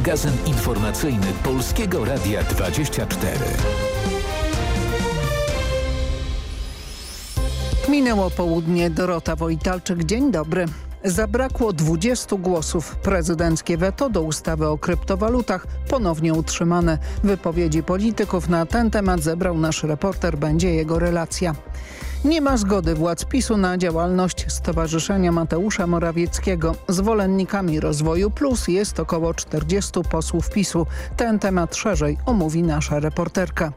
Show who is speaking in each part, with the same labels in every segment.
Speaker 1: magazyn informacyjny Polskiego Radia 24.
Speaker 2: Minęło południe. Dorota Wojtalczyk. Dzień dobry. Zabrakło 20 głosów. Prezydenckie weto do ustawy o kryptowalutach ponownie utrzymane. Wypowiedzi polityków na ten temat zebrał nasz reporter. Będzie jego relacja. Nie ma zgody władz PiSu na działalność Stowarzyszenia Mateusza Morawieckiego. Zwolennikami rozwoju plus jest około 40 posłów PiSu. Ten temat szerzej omówi nasza reporterka.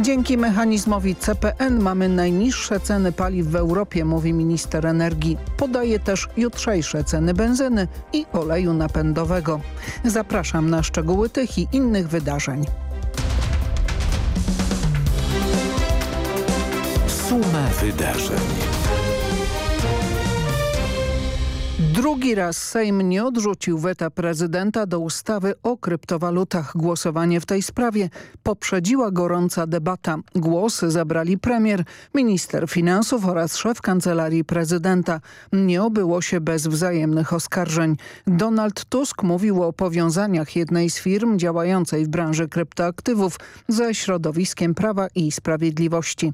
Speaker 2: Dzięki mechanizmowi CPN mamy najniższe ceny paliw w Europie, mówi minister energii. Podaje też jutrzejsze ceny benzyny i oleju napędowego. Zapraszam na szczegóły tych i innych wydarzeń.
Speaker 1: Suma wydarzeń.
Speaker 2: Drugi raz Sejm nie odrzucił weta prezydenta do ustawy o kryptowalutach. Głosowanie w tej sprawie poprzedziła gorąca debata. Głos zabrali premier, minister finansów oraz szef kancelarii prezydenta. Nie obyło się bez wzajemnych oskarżeń. Donald Tusk mówił o powiązaniach jednej z firm działającej w branży kryptoaktywów ze środowiskiem Prawa i Sprawiedliwości.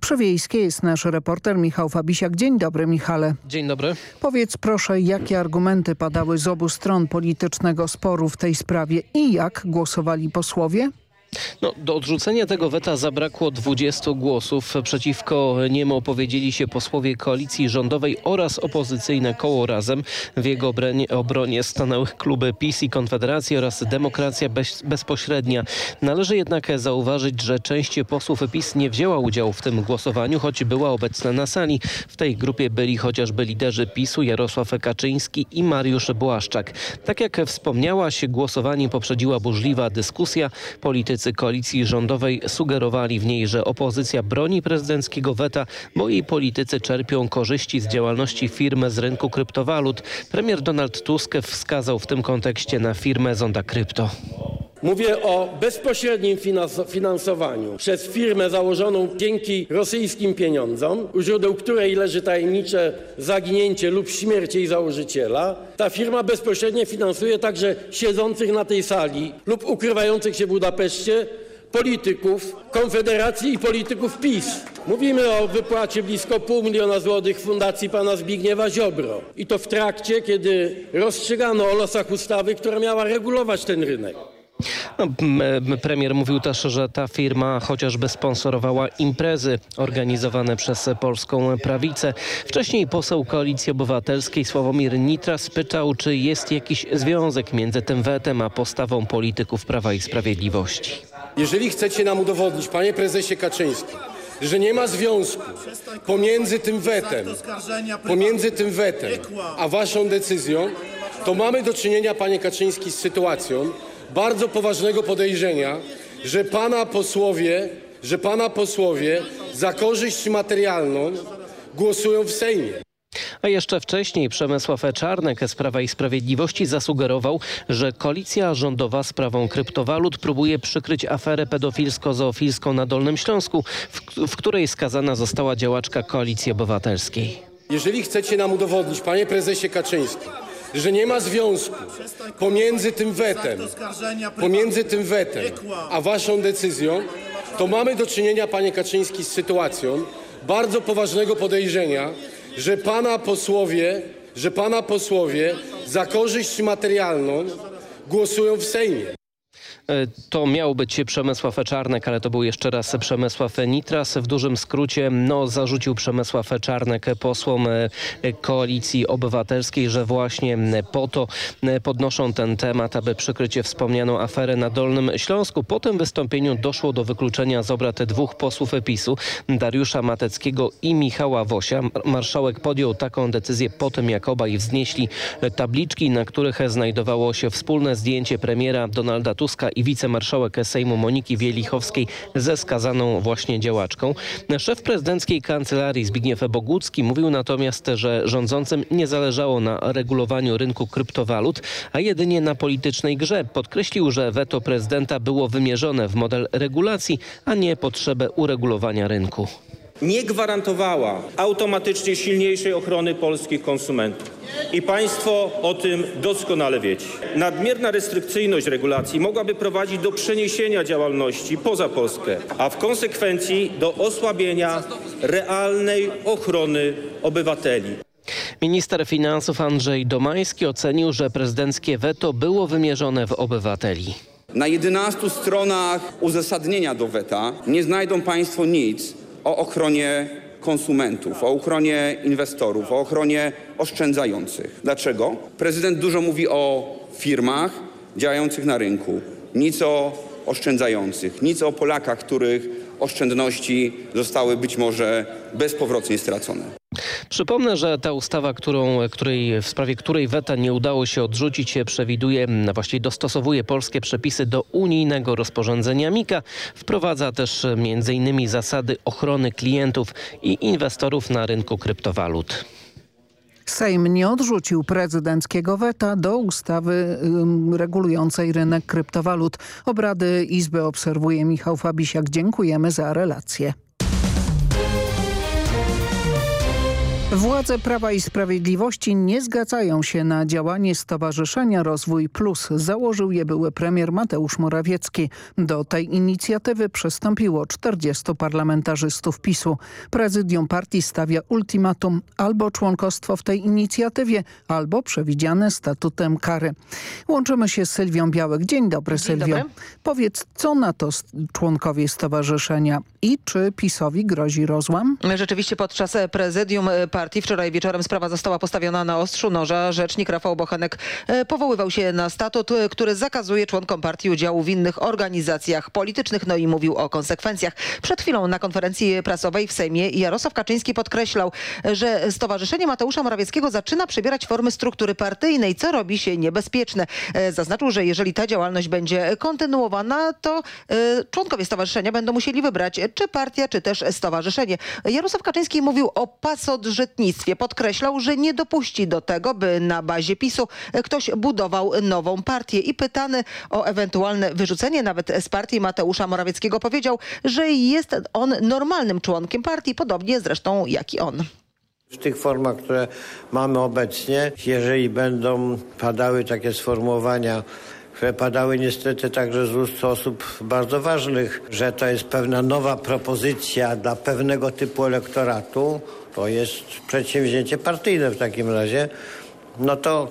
Speaker 2: Przy Wiejskiej jest nasz reporter Michał Fabisiak. Dzień dobry Michale.
Speaker 3: Dzień dobry.
Speaker 2: Powiedz proszę, jakie argumenty padały z obu stron politycznego sporu w tej sprawie i jak głosowali posłowie?
Speaker 3: No, do odrzucenia tego weta zabrakło 20 głosów. Przeciwko niemu opowiedzieli się posłowie koalicji rządowej oraz opozycyjne koło Razem. W jego obronie, stanęły kluby PiS i Konfederacji oraz Demokracja bez, Bezpośrednia. Należy jednak zauważyć, że część posłów PiS nie wzięła udziału w tym głosowaniu, choć była obecna na sali. W tej grupie byli chociażby liderzy PiSu Jarosław Kaczyński i Mariusz Błaszczak. Tak jak wspomniałaś, głosowanie poprzedziła burzliwa dyskusja. Politycy koalicji rządowej sugerowali w niej, że opozycja broni prezydenckiego weta, bo jej politycy czerpią korzyści z działalności firmy z rynku kryptowalut. Premier Donald Tusk wskazał w tym kontekście na firmę Zonda Krypto.
Speaker 4: Mówię o bezpośrednim finansowaniu przez firmę założoną dzięki rosyjskim pieniądzom, u źródeł której leży tajemnicze zaginięcie lub śmierć jej założyciela. Ta firma bezpośrednio finansuje także siedzących na tej sali lub ukrywających się w Budapeszcie polityków Konfederacji i polityków PiS. Mówimy o wypłacie blisko pół miliona złotych Fundacji pana Zbigniewa Ziobro. I to w trakcie, kiedy rozstrzygano o losach ustawy, która miała regulować ten rynek.
Speaker 3: No, premier mówił też, że ta firma chociażby sponsorowała imprezy organizowane przez polską prawicę. Wcześniej poseł Koalicji Obywatelskiej Sławomir Nitras pytał, czy jest jakiś związek między tym wetem a postawą polityków Prawa i Sprawiedliwości.
Speaker 5: Jeżeli chcecie nam udowodnić, panie prezesie Kaczyński, że nie ma związku pomiędzy tym wetem, pomiędzy tym wetem a waszą decyzją, to mamy do czynienia, panie Kaczyński, z sytuacją, bardzo poważnego podejrzenia, że pana posłowie, że pana posłowie za korzyść materialną głosują w Sejmie.
Speaker 3: A jeszcze wcześniej Przemysław Czarnek z Prawa i Sprawiedliwości zasugerował, że koalicja rządowa sprawą kryptowalut próbuje przykryć aferę pedofilsko-zoofilską na Dolnym Śląsku, w, w której skazana została działaczka Koalicji Obywatelskiej.
Speaker 5: Jeżeli chcecie nam udowodnić, panie prezesie Kaczyński, że nie ma związku pomiędzy tym wetem, pomiędzy tym wetem a waszą decyzją, to mamy do czynienia, panie Kaczyński, z sytuacją bardzo poważnego podejrzenia, że pana posłowie, że pana posłowie za korzyść materialną głosują w Sejmie.
Speaker 3: E, to miał być Przemysław Czarnek, ale to był jeszcze raz Przemysław Nitras. W dużym skrócie no, zarzucił Przemysław Czarnek posłom e, Koalicji Obywatelskiej, że właśnie po to podnoszą ten temat, aby przykryć wspomnianą aferę na Dolnym Śląsku. Po tym wystąpieniu doszło do wykluczenia z obrad dwóch posłów PiSu, Dariusza Mateckiego i Michała Wosia. Marszałek podjął taką decyzję po tym, jak obaj wznieśli tabliczki, na których znajdowało się wspólne zdjęcie premiera Donalda Tuska i wicemarszałek Sejmu Moniki Wielichowskiej ze skazaną właśnie działaczką. Szef prezydenckiej kancelarii Zbigniew Bogucki mówił natomiast, że rządzącym nie zależało na regulowaniu rynku kryptowalut, a jedynie na politycznej grze. Podkreślił, że weto prezydenta było wymierzone w model regulacji, a nie potrzebę uregulowania rynku.
Speaker 6: Nie gwarantowała automatycznie silniejszej ochrony polskich konsumentów. I Państwo o tym doskonale wiecie. Nadmierna restrykcyjność regulacji mogłaby prowadzić do przeniesienia działalności poza Polskę, a w konsekwencji do osłabienia realnej ochrony obywateli.
Speaker 3: Minister finansów Andrzej Domański ocenił, że prezydenckie weto było wymierzone w obywateli.
Speaker 7: Na 11 stronach uzasadnienia do weta nie znajdą Państwo nic o ochronie konsumentów, o ochronie inwestorów, o ochronie oszczędzających. Dlaczego? Prezydent dużo mówi o firmach działających na rynku, nic o oszczędzających, nic o Polakach, których oszczędności zostały być może bezpowrotnie stracone.
Speaker 3: Przypomnę, że ta ustawa, którą, której, w sprawie której weta nie udało się odrzucić, przewiduje, a właściwie dostosowuje polskie przepisy do unijnego rozporządzenia MIKA. Wprowadza też m.in. zasady ochrony klientów i inwestorów na rynku kryptowalut.
Speaker 2: Sejm nie odrzucił prezydenckiego weta do ustawy regulującej rynek kryptowalut. Obrady Izby obserwuje Michał Fabisiak. Dziękujemy za relację. Władze Prawa i Sprawiedliwości nie zgadzają się na działanie Stowarzyszenia Rozwój Plus. Założył je były premier Mateusz Morawiecki. Do tej inicjatywy przystąpiło 40 parlamentarzystów PiSu. Prezydium partii stawia ultimatum albo członkostwo w tej inicjatywie, albo przewidziane statutem kary. Łączymy się z Sylwią Białek. Dzień dobry
Speaker 8: Dzień
Speaker 2: Sylwio.
Speaker 8: dobry.
Speaker 2: Powiedz, co na to członkowie stowarzyszenia i czy PiSowi grozi rozłam?
Speaker 8: Rzeczywiście podczas prezydium partii wczoraj wieczorem sprawa została postawiona na ostrzu noża. Rzecznik Rafał Bochenek e, powoływał się na statut, e, który zakazuje członkom partii udziału w innych organizacjach politycznych, no i mówił o konsekwencjach. Przed chwilą na konferencji prasowej w Sejmie Jarosław Kaczyński podkreślał, że Stowarzyszenie Mateusza Morawieckiego zaczyna przybierać formy struktury partyjnej, co robi się niebezpieczne. E, Zaznaczył, że jeżeli ta działalność będzie kontynuowana, to e, członkowie stowarzyszenia będą musieli wybrać, e, czy partia, czy też stowarzyszenie. Jarosław Kaczyński mówił o Podkreślał, że nie dopuści do tego, by na bazie PiSu ktoś budował nową partię. I pytany o ewentualne wyrzucenie nawet z partii Mateusza Morawieckiego powiedział, że jest on normalnym członkiem partii, podobnie zresztą jak i on.
Speaker 9: W tych formach, które mamy obecnie, jeżeli będą padały takie sformułowania, które padały niestety także z ust osób bardzo ważnych, że to jest pewna nowa propozycja dla pewnego typu elektoratu, to jest przedsięwzięcie partyjne w takim razie, no to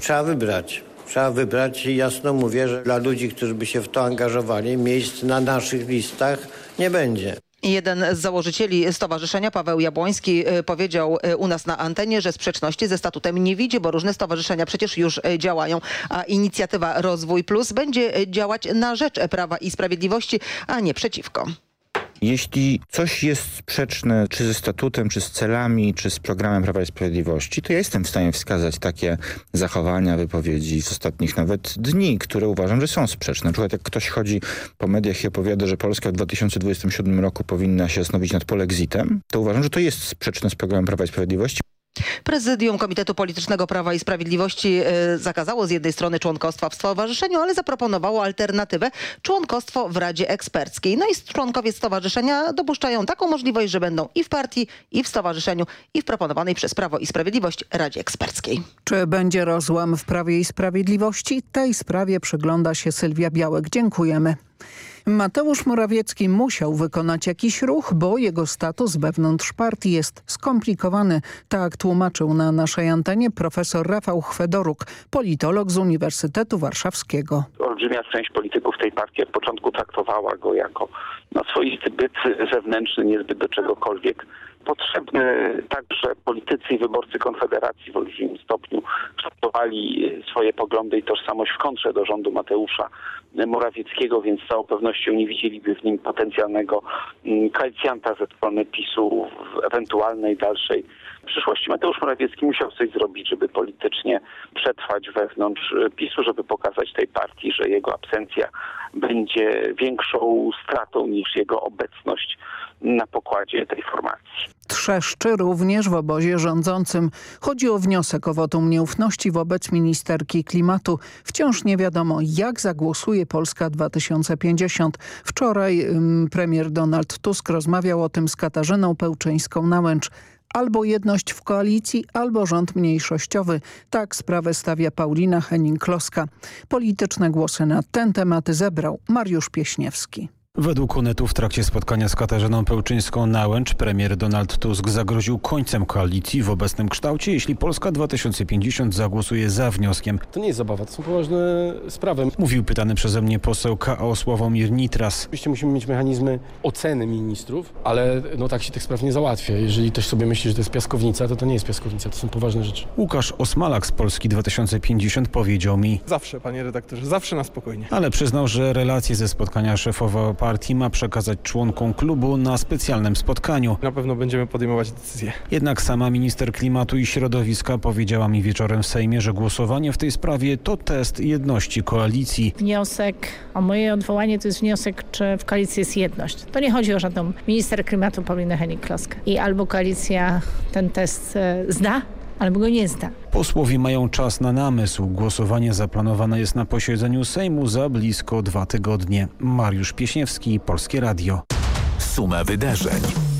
Speaker 9: trzeba wybrać. Trzeba wybrać i jasno mówię, że dla ludzi, którzy by się w to angażowali, miejsc na naszych listach nie będzie.
Speaker 8: Jeden z założycieli stowarzyszenia, Paweł Jabłoński, y, powiedział y, u nas na antenie, że sprzeczności ze statutem nie widzi, bo różne stowarzyszenia przecież już y, działają, a inicjatywa Rozwój Plus będzie działać na rzecz Prawa i Sprawiedliwości, a nie przeciwko.
Speaker 10: Jeśli coś jest sprzeczne czy ze statutem, czy z celami, czy z programem Prawa i Sprawiedliwości, to ja jestem w stanie wskazać takie zachowania, wypowiedzi z ostatnich nawet dni, które uważam, że są sprzeczne. Na przykład jak ktoś chodzi po mediach i opowiada, że Polska w 2027 roku powinna się zastanowić nad polexitem, to uważam, że to jest sprzeczne z programem Prawa i Sprawiedliwości.
Speaker 8: Prezydium Komitetu Politycznego Prawa i Sprawiedliwości y, zakazało z jednej strony członkostwa w stowarzyszeniu, ale zaproponowało alternatywę członkostwo w Radzie Eksperckiej. No i członkowie stowarzyszenia dopuszczają taką możliwość, że będą i w partii, i w stowarzyszeniu, i w proponowanej przez Prawo i Sprawiedliwość Radzie Eksperckiej.
Speaker 2: Czy będzie rozłam w Prawie i Sprawiedliwości? Tej sprawie przygląda się Sylwia Białek. Dziękujemy. Mateusz Morawiecki musiał wykonać jakiś ruch, bo jego status wewnątrz partii jest skomplikowany. Tak tłumaczył na naszej antenie profesor Rafał Chwedoruk, politolog z Uniwersytetu Warszawskiego.
Speaker 5: Olbrzymia część polityków tej partii od początku traktowała go jako no, swoisty byt zewnętrzny, niezbyt do czegokolwiek potrzebny. Także politycy i wyborcy Konfederacji w olbrzymim stopniu swoje poglądy i tożsamość w kontrze do rządu Mateusza Morawieckiego, więc z całą pewnością nie widzieliby w nim potencjalnego mm, koalicjanta ze strony PiSu w ewentualnej dalszej przyszłości. Mateusz Morawiecki musiał coś zrobić, żeby politycznie przetrwać wewnątrz PiSu, żeby pokazać tej partii, że jego absencja będzie większą stratą niż jego obecność na pokładzie tej formacji.
Speaker 2: trzeszczy również w obozie rządzącym. Chodzi o wniosek o wotum nieufności wobec ministerki klimatu. Wciąż nie wiadomo jak zagłosuje Polska 2050. Wczoraj premier Donald Tusk rozmawiał o tym z Katarzyną Pełczyńską-Nałęcz albo jedność w koalicji, albo rząd mniejszościowy. Tak sprawę stawia Paulina Henning-Kloska. Polityczne głosy na ten temat zebrał Mariusz Pieśniewski.
Speaker 11: Według Onetu w trakcie spotkania z Katarzyną Pełczyńską-Nałęcz premier Donald Tusk zagroził końcem koalicji w obecnym kształcie, jeśli Polska 2050 zagłosuje za wnioskiem.
Speaker 12: To nie jest zabawa, to są poważne sprawy.
Speaker 11: Mówił pytany przeze mnie poseł KO Sławomir Nitras.
Speaker 12: Oczywiście musimy mieć mechanizmy oceny ministrów, ale no tak się tych spraw nie załatwia. Jeżeli ktoś sobie myśli, że to jest piaskownica, to to nie jest piaskownica, to są poważne rzeczy.
Speaker 11: Łukasz Osmalak z Polski 2050 powiedział mi.
Speaker 13: Zawsze, panie redaktorze, zawsze na spokojnie.
Speaker 11: Ale przyznał, że relacje ze spotkania szefowa partii ma przekazać członkom klubu na specjalnym spotkaniu.
Speaker 13: Na pewno będziemy podejmować decyzje.
Speaker 11: Jednak sama minister klimatu i środowiska powiedziała mi wieczorem w Sejmie, że głosowanie w tej sprawie to test jedności koalicji.
Speaker 14: Wniosek o moje odwołanie to jest wniosek, czy w koalicji jest jedność. To nie chodzi o żadną minister klimatu Paulinę Henning-Kloskę. I albo koalicja ten test e, zda, albo go nie zda.
Speaker 11: Posłowie mają czas na namysł. Głosowanie zaplanowane jest na posiedzeniu Sejmu za blisko dwa tygodnie. Mariusz Pieśniewski, Polskie Radio.
Speaker 1: Suma wydarzeń.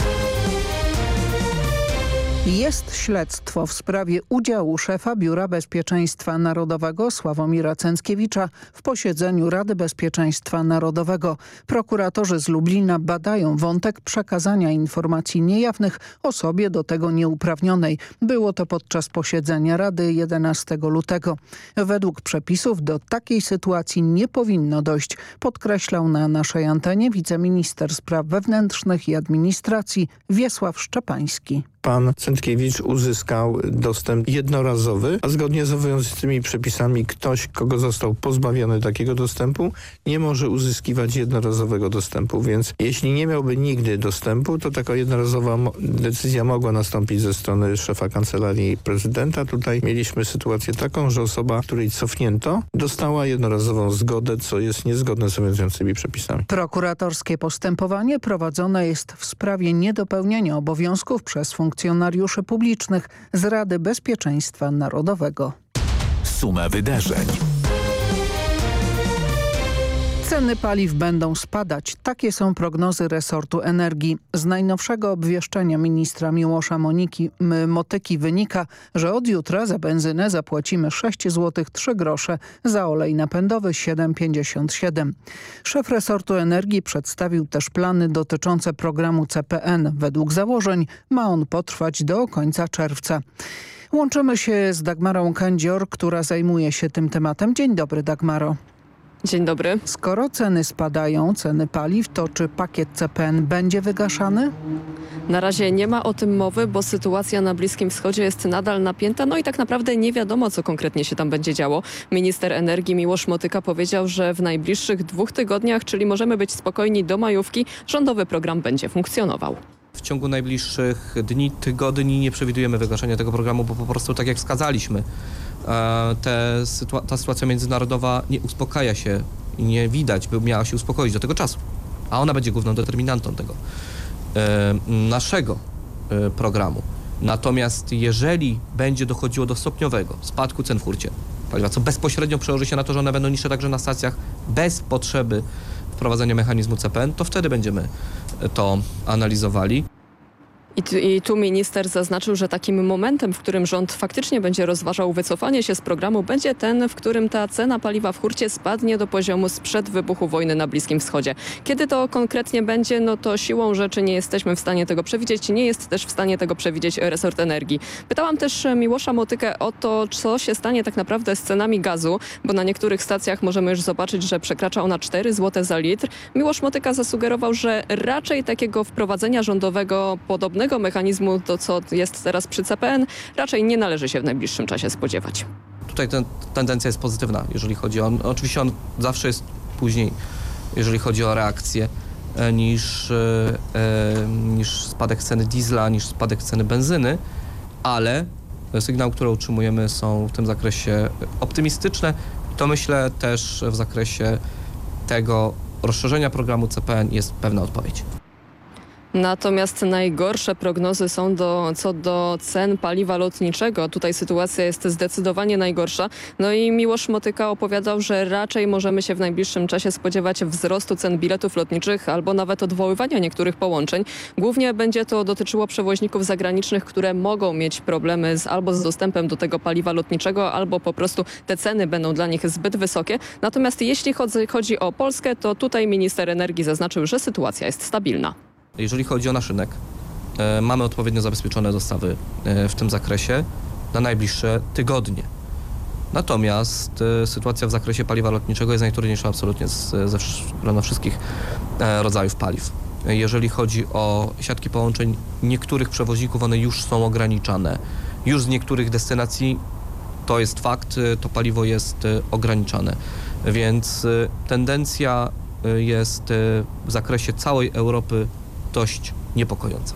Speaker 2: Jest śledztwo w sprawie udziału szefa Biura Bezpieczeństwa Narodowego Sławomira Cęckiewicza w posiedzeniu Rady Bezpieczeństwa Narodowego. Prokuratorzy z Lublina badają wątek przekazania informacji niejawnych osobie do tego nieuprawnionej. Było to podczas posiedzenia Rady 11 lutego. Według przepisów do takiej sytuacji nie powinno dojść, podkreślał na naszej antenie wiceminister spraw wewnętrznych i administracji Wiesław Szczepański
Speaker 15: pan Centkiewicz uzyskał dostęp jednorazowy, a zgodnie z obowiązującymi przepisami ktoś, kogo został pozbawiony takiego dostępu, nie może uzyskiwać jednorazowego dostępu, więc jeśli nie miałby nigdy dostępu, to taka jednorazowa decyzja mogła nastąpić ze strony szefa Kancelarii Prezydenta. Tutaj mieliśmy sytuację taką, że osoba, której cofnięto, dostała jednorazową zgodę, co jest niezgodne z obowiązującymi przepisami.
Speaker 2: Prokuratorskie postępowanie prowadzone jest w sprawie niedopełnienia obowiązków przez funkcjonariuszy funkcjonariuszy publicznych z Rady Bezpieczeństwa Narodowego.
Speaker 1: Suma wydarzeń.
Speaker 2: Ceny paliw będą spadać. Takie są prognozy resortu energii. Z najnowszego obwieszczenia ministra Miłosza Moniki, Motyki wynika, że od jutra za benzynę zapłacimy 6 zł 3 grosze, za olej napędowy 7,57. Szef resortu energii przedstawił też plany dotyczące programu CPN. Według założeń ma on potrwać do końca czerwca. Łączymy się z Dagmarą Kędzior, która zajmuje się tym tematem. Dzień dobry Dagmaro.
Speaker 16: Dzień dobry.
Speaker 2: Skoro ceny spadają, ceny paliw, to czy pakiet CPN będzie wygaszany?
Speaker 16: Na razie nie ma o tym mowy, bo sytuacja na Bliskim Wschodzie jest nadal napięta, no i tak naprawdę nie wiadomo, co konkretnie się tam będzie działo. Minister energii Miłosz Motyka powiedział, że w najbliższych dwóch tygodniach, czyli możemy być spokojni do majówki, rządowy program będzie funkcjonował.
Speaker 17: W ciągu najbliższych dni, tygodni nie przewidujemy wygaszenia tego programu, bo po prostu tak jak wskazaliśmy, te, ta sytuacja międzynarodowa nie uspokaja się i nie widać, by miała się uspokoić do tego czasu. A ona będzie główną determinantą tego e, naszego e, programu. Natomiast jeżeli będzie dochodziło do stopniowego spadku cen w hurcie paliwa, co bezpośrednio przełoży się na to, że one będą niższe także na stacjach bez potrzeby wprowadzenia mechanizmu CPN, to wtedy będziemy to analizowali.
Speaker 16: I, I, tu minister zaznaczył, że takim momentem, w którym rząd faktycznie będzie rozważał wycofanie się z programu, będzie ten, w którym ta cena paliwa w hurcie spadnie do poziomu sprzed wybuchu wojny na Bliskim Wschodzie. Kiedy to konkretnie będzie, no to siłą rzeczy nie jesteśmy w stanie tego przewidzieć. Nie jest też w stanie tego przewidzieć resort energii. Pytałam też Miłosza Motykę o to, co się stanie tak naprawdę z cenami gazu, bo na niektórych stacjach możemy już zobaczyć, że przekracza ona 4 zł za litr. Miłosz Motyka zasugerował, że raczej takiego wprowadzenia rządowego podobnego podobnego mechanizmu, to co jest teraz przy CPN, raczej nie należy się w najbliższym czasie spodziewać.
Speaker 17: Tutaj ten, tendencja jest pozytywna, jeżeli chodzi o... Oczywiście on zawsze jest później, jeżeli chodzi o reakcję, e, niż, e, e, niż spadek ceny diesla, niż spadek ceny benzyny, ale sygnały, które utrzymujemy są w tym zakresie optymistyczne. To myślę też w zakresie tego rozszerzenia programu CPN jest pewna odpowiedź.
Speaker 16: Natomiast najgorsze prognozy są do, co do cen paliwa lotniczego. Tutaj sytuacja jest zdecydowanie najgorsza. No i Miłosz Motyka opowiadał, że raczej możemy się w najbliższym czasie spodziewać wzrostu cen biletów lotniczych albo nawet odwoływania niektórych połączeń. Głównie będzie to dotyczyło przewoźników zagranicznych, które mogą mieć problemy z, albo z dostępem do tego paliwa lotniczego, albo po prostu te ceny będą dla nich zbyt wysokie. Natomiast jeśli chodzi, chodzi o Polskę, to tutaj minister energii zaznaczył, że sytuacja jest stabilna.
Speaker 17: Jeżeli chodzi o nasz rynek, e, mamy odpowiednio zabezpieczone dostawy e, w tym zakresie na najbliższe tygodnie. Natomiast e, sytuacja w zakresie paliwa lotniczego jest najtrudniejsza absolutnie ze wsz- wszystkich rodzajów paliw. Jeżeli chodzi o siatki połączeń niektórych przewoźników, one już są ograniczane. Już z niektórych destynacji to jest fakt, to paliwo jest ograniczane. Więc tendencja jest w zakresie całej Europy dość niepokojąca.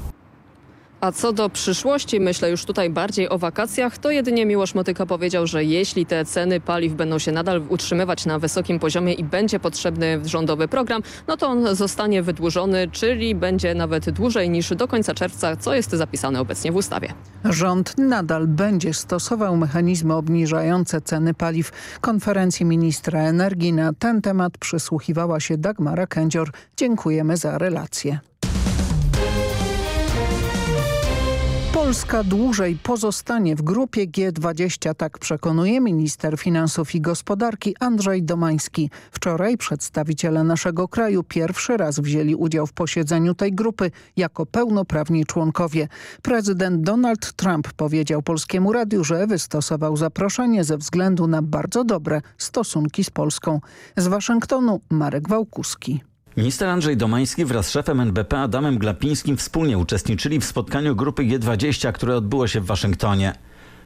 Speaker 16: A co do przyszłości, myślę już tutaj bardziej o wakacjach, to jedynie Miłosz Motyka powiedział, że jeśli te ceny paliw będą się nadal utrzymywać na wysokim poziomie i będzie potrzebny rządowy program, no to on zostanie wydłużony, czyli będzie nawet dłużej niż do końca czerwca, co jest zapisane obecnie w ustawie.
Speaker 2: Rząd nadal będzie stosował mechanizmy obniżające ceny paliw. Konferencji ministra energii na ten temat przysłuchiwała się Dagmara Kędzior. Dziękujemy za relację. Polska dłużej pozostanie w grupie G20, tak przekonuje minister finansów i gospodarki Andrzej Domański. Wczoraj przedstawiciele naszego kraju pierwszy raz wzięli udział w posiedzeniu tej grupy jako pełnoprawni członkowie. Prezydent Donald Trump powiedział Polskiemu Radiu, że wystosował zaproszenie ze względu na bardzo dobre stosunki z Polską. Z Waszyngtonu Marek Wałkuski.
Speaker 18: Minister Andrzej Domański wraz z szefem NBP Adamem Glapińskim wspólnie uczestniczyli w spotkaniu grupy G20, które odbyło się w Waszyngtonie.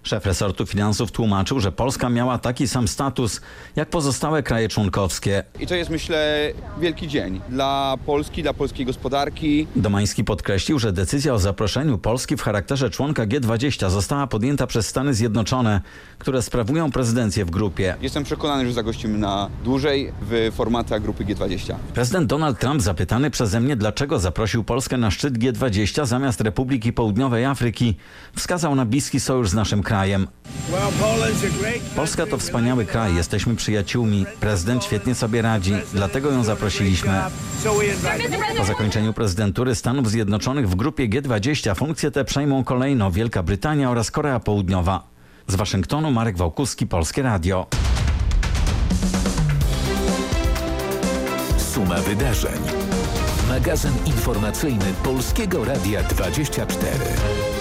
Speaker 18: Szef resortu finansów tłumaczył, że Polska miała taki sam status jak pozostałe kraje członkowskie.
Speaker 7: I to jest, myślę, wielki dzień dla Polski, dla polskiej gospodarki.
Speaker 18: Domański podkreślił, że decyzja o zaproszeniu Polski w charakterze członka G20 została podjęta przez Stany Zjednoczone, które sprawują prezydencję w grupie.
Speaker 7: Jestem przekonany, że zagościmy na dłużej w formatach grupy G20.
Speaker 18: Prezydent Donald Trump zapytany przeze mnie, dlaczego zaprosił Polskę na szczyt G20 zamiast Republiki Południowej Afryki, wskazał na bliski sojusz z naszym krajem. Polska to wspaniały kraj, jesteśmy przyjaciółmi. Prezydent świetnie sobie radzi, dlatego ją zaprosiliśmy. Po zakończeniu prezydentury Stanów Zjednoczonych w grupie G20 funkcje te przejmą kolejno Wielka Brytania oraz Korea Południowa. Z Waszyngtonu Marek Wałkuski, Polskie Radio.
Speaker 1: Suma wydarzeń. Magazyn informacyjny Polskiego Radia 24.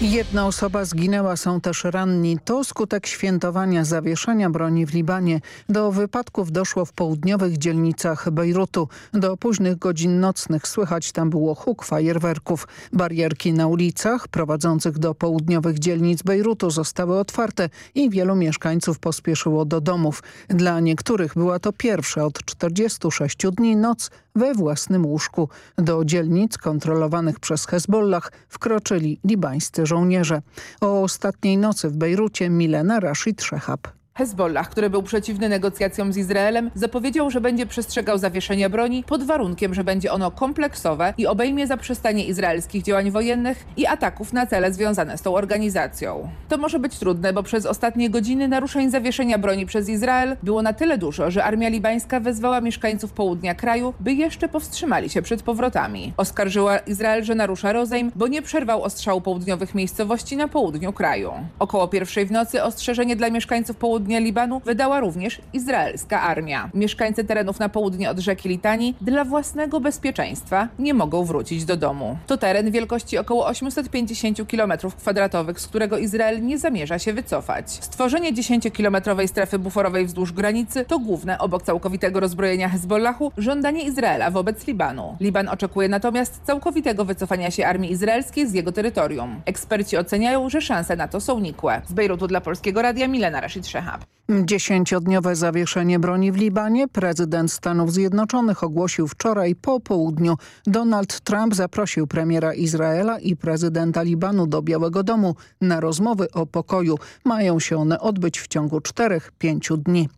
Speaker 2: Jedna osoba zginęła, są też ranni. To skutek świętowania zawieszenia broni w Libanie. Do wypadków doszło w południowych dzielnicach Bejrutu. Do późnych godzin nocnych słychać tam było huk fajerwerków. Barierki na ulicach prowadzących do południowych dzielnic Bejrutu zostały otwarte i wielu mieszkańców pospieszyło do domów. Dla niektórych była to pierwsza od 46 dni noc we własnym łóżku. Do dzielnic kontrolowanych przez Hezbollah wkroczyli libańscy żołnierze. O ostatniej nocy w Bejrucie Milena Rashid Shehab.
Speaker 19: Hezbollah, który był przeciwny negocjacjom z Izraelem, zapowiedział, że będzie przestrzegał zawieszenia broni pod warunkiem, że będzie ono kompleksowe i obejmie zaprzestanie izraelskich działań wojennych i ataków na cele związane z tą organizacją. To może być trudne, bo przez ostatnie godziny naruszeń zawieszenia broni przez Izrael było na tyle dużo, że armia libańska wezwała mieszkańców południa kraju, by jeszcze powstrzymali się przed powrotami. Oskarżyła Izrael, że narusza rozejm, bo nie przerwał ostrzału południowych miejscowości na południu kraju. Około pierwszej w nocy ostrzeżenie dla mieszkańców południa Libanu wydała również izraelska armia. Mieszkańcy terenów na południe od rzeki Litani dla własnego bezpieczeństwa nie mogą wrócić do domu. To teren wielkości około 850 km2, z którego Izrael nie zamierza się wycofać. Stworzenie 10-kilometrowej strefy buforowej wzdłuż granicy to główne obok całkowitego rozbrojenia Hezbollahu żądanie Izraela wobec Libanu. Liban oczekuje natomiast całkowitego wycofania się armii izraelskiej z jego terytorium. Eksperci oceniają, że szanse na to są nikłe. Z Bejrutu dla Polskiego Radia Milena Rashid Shehab.
Speaker 2: Dziesięciodniowe zawieszenie broni w Libanie prezydent Stanów Zjednoczonych ogłosił wczoraj po południu. Donald Trump zaprosił premiera Izraela i prezydenta Libanu do Białego Domu na rozmowy o pokoju. Mają się one odbyć w ciągu czterech, pięciu dni.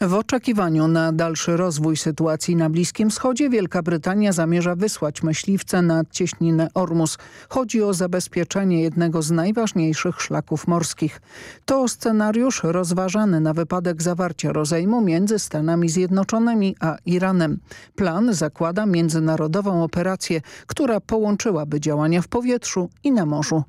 Speaker 2: W oczekiwaniu na dalszy rozwój sytuacji na Bliskim Wschodzie Wielka Brytania zamierza wysłać myśliwce na cieśninę Ormus. Chodzi o zabezpieczenie jednego z najważniejszych szlaków morskich. To scenariusz rozważany na wypadek zawarcia rozejmu między Stanami Zjednoczonymi a Iranem. Plan zakłada międzynarodową operację, która połączyłaby działania w powietrzu i na morzu.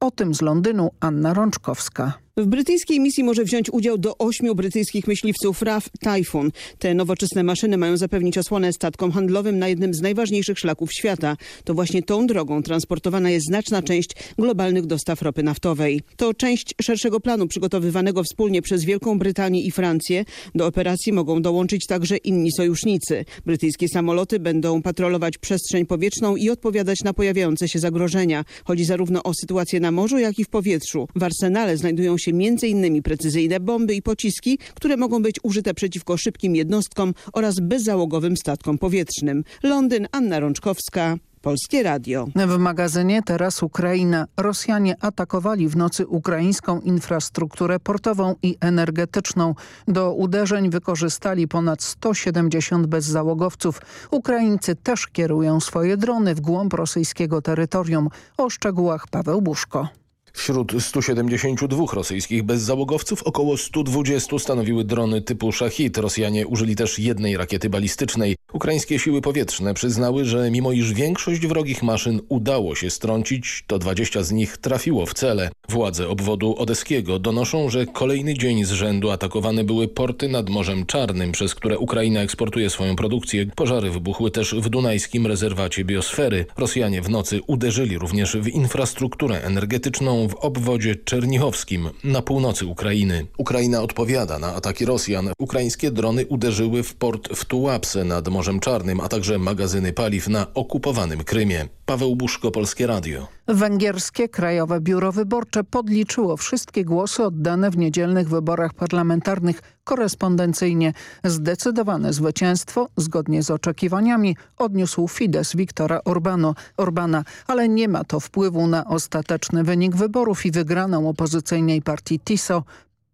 Speaker 2: O tym z Londynu Anna Rączkowska.
Speaker 20: W brytyjskiej misji może wziąć udział do ośmiu brytyjskich myśliwców RAF Typhoon. Te nowoczesne maszyny mają zapewnić osłonę statkom handlowym na jednym z najważniejszych szlaków świata. To właśnie tą drogą transportowana jest znaczna część globalnych dostaw ropy naftowej. To część szerszego planu przygotowywanego wspólnie przez Wielką Brytanię i Francję. Do operacji mogą dołączyć także inni sojusznicy. Brytyjskie samoloty będą patrolować przestrzeń powietrzną i odpowiadać na pojawiające się zagrożenia. Chodzi zarówno o sytuację na morzu, jak i w powietrzu. W arsenale znajdują się m.in. precyzyjne bomby i pociski, które mogą być użyte przeciwko szybkim jednostkom oraz bezzałogowym statkom powietrznym. Londyn, Anna Rączkowska. Polskie Radio.
Speaker 2: W magazynie Teraz Ukraina Rosjanie atakowali w nocy ukraińską infrastrukturę portową i energetyczną. Do uderzeń wykorzystali ponad 170 bezzałogowców. Ukraińcy też kierują swoje drony w głąb rosyjskiego terytorium. O szczegółach Paweł Buszko.
Speaker 21: Wśród 172 rosyjskich bezzałogowców około 120 stanowiły drony typu Shahid. Rosjanie użyli też jednej rakiety balistycznej. Ukraińskie siły powietrzne przyznały, że mimo iż większość wrogich maszyn udało się strącić, to 20 z nich trafiło w cele. Władze obwodu odeskiego donoszą, że kolejny dzień z rzędu atakowane były porty nad Morzem Czarnym, przez które Ukraina eksportuje swoją produkcję. Pożary wybuchły też w dunajskim rezerwacie biosfery. Rosjanie w nocy uderzyli również w infrastrukturę energetyczną w obwodzie czernichowskim na północy Ukrainy. Ukraina odpowiada na ataki Rosjan. Ukraińskie drony uderzyły w port w Tułapse nad Morzem Czarnym, a także magazyny paliw na okupowanym Krymie. Paweł Buszko, Polskie Radio.
Speaker 2: Węgierskie Krajowe Biuro Wyborcze podliczyło wszystkie głosy oddane w niedzielnych wyborach parlamentarnych korespondencyjnie. Zdecydowane zwycięstwo, zgodnie z oczekiwaniami, odniósł Fidesz Viktora Orbano, Orbana, ale nie ma to wpływu na ostateczny wynik wyborów i wygraną opozycyjnej partii TISO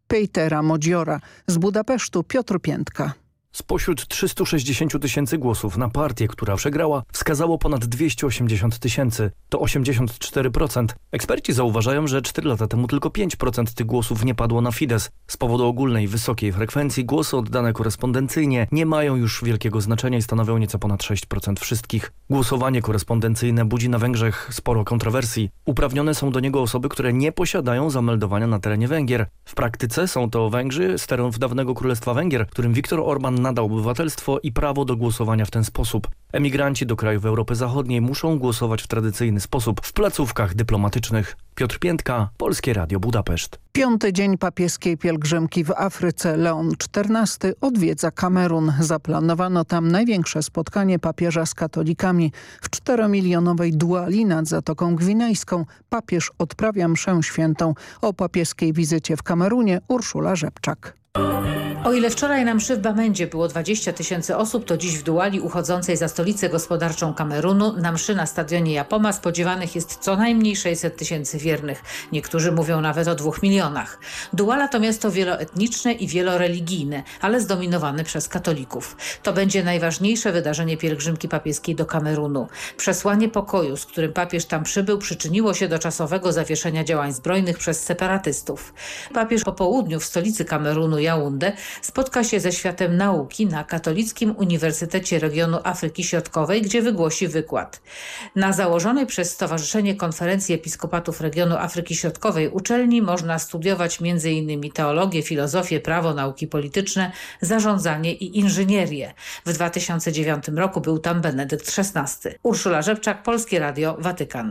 Speaker 2: Petera Modziora. Z Budapesztu Piotr Piętka.
Speaker 22: Spośród 360 tysięcy głosów na partię, która przegrała, wskazało ponad 280 tysięcy. To 84%. Eksperci zauważają, że 4 lata temu tylko 5% tych głosów nie padło na Fidesz. Z powodu ogólnej wysokiej frekwencji głosy oddane korespondencyjnie nie mają już wielkiego znaczenia i stanowią nieco ponad 6% wszystkich. Głosowanie korespondencyjne budzi na Węgrzech sporo kontrowersji. Uprawnione są do niego osoby, które nie posiadają zameldowania na terenie Węgier. W praktyce są to Węgrzy z terenów dawnego Królestwa Węgier, którym Viktor Orban nadał obywatelstwo i prawo do głosowania w ten sposób. Emigranci do krajów Europy Zachodniej muszą głosować w tradycyjny sposób w placówkach dyplomatycznych. Piotr Piętka, Polskie Radio Budapeszt.
Speaker 2: Piąty dzień papieskiej pielgrzymki w Afryce. Leon XIV odwiedza Kamerun. Zaplanowano tam największe spotkanie papieża z katolikami. W czteromilionowej duali nad Zatoką Gwinejską papież odprawia mszę świętą. O papieskiej wizycie w Kamerunie Urszula Rzepczak.
Speaker 23: O ile wczoraj na mszy w Bamendzie było 20 tysięcy osób, to dziś w Duali uchodzącej za stolicę gospodarczą Kamerunu na mszy na stadionie Japoma spodziewanych jest co najmniej 600 tysięcy wiernych. Niektórzy mówią nawet o dwóch milionach. Duala to miasto wieloetniczne i wieloreligijne, ale zdominowane przez katolików. To będzie najważniejsze wydarzenie pielgrzymki papieskiej do Kamerunu. Przesłanie pokoju, z którym papież tam przybył, przyczyniło się do czasowego zawieszenia działań zbrojnych przez separatystów. Papież po południu w stolicy Kamerunu Jaunde spotka się ze światem nauki na Katolickim Uniwersytecie Regionu Afryki Środkowej, gdzie wygłosi wykład. Na założonej przez Stowarzyszenie Konferencji Episkopatów Regionu Afryki Środkowej uczelni można studiować m.in. teologię, filozofię, prawo, nauki polityczne, zarządzanie i inżynierię. W 2009 roku był tam Benedykt XVI. Urszula Rzepczak, Polskie Radio, Watykan.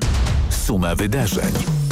Speaker 1: Suma wydarzeń.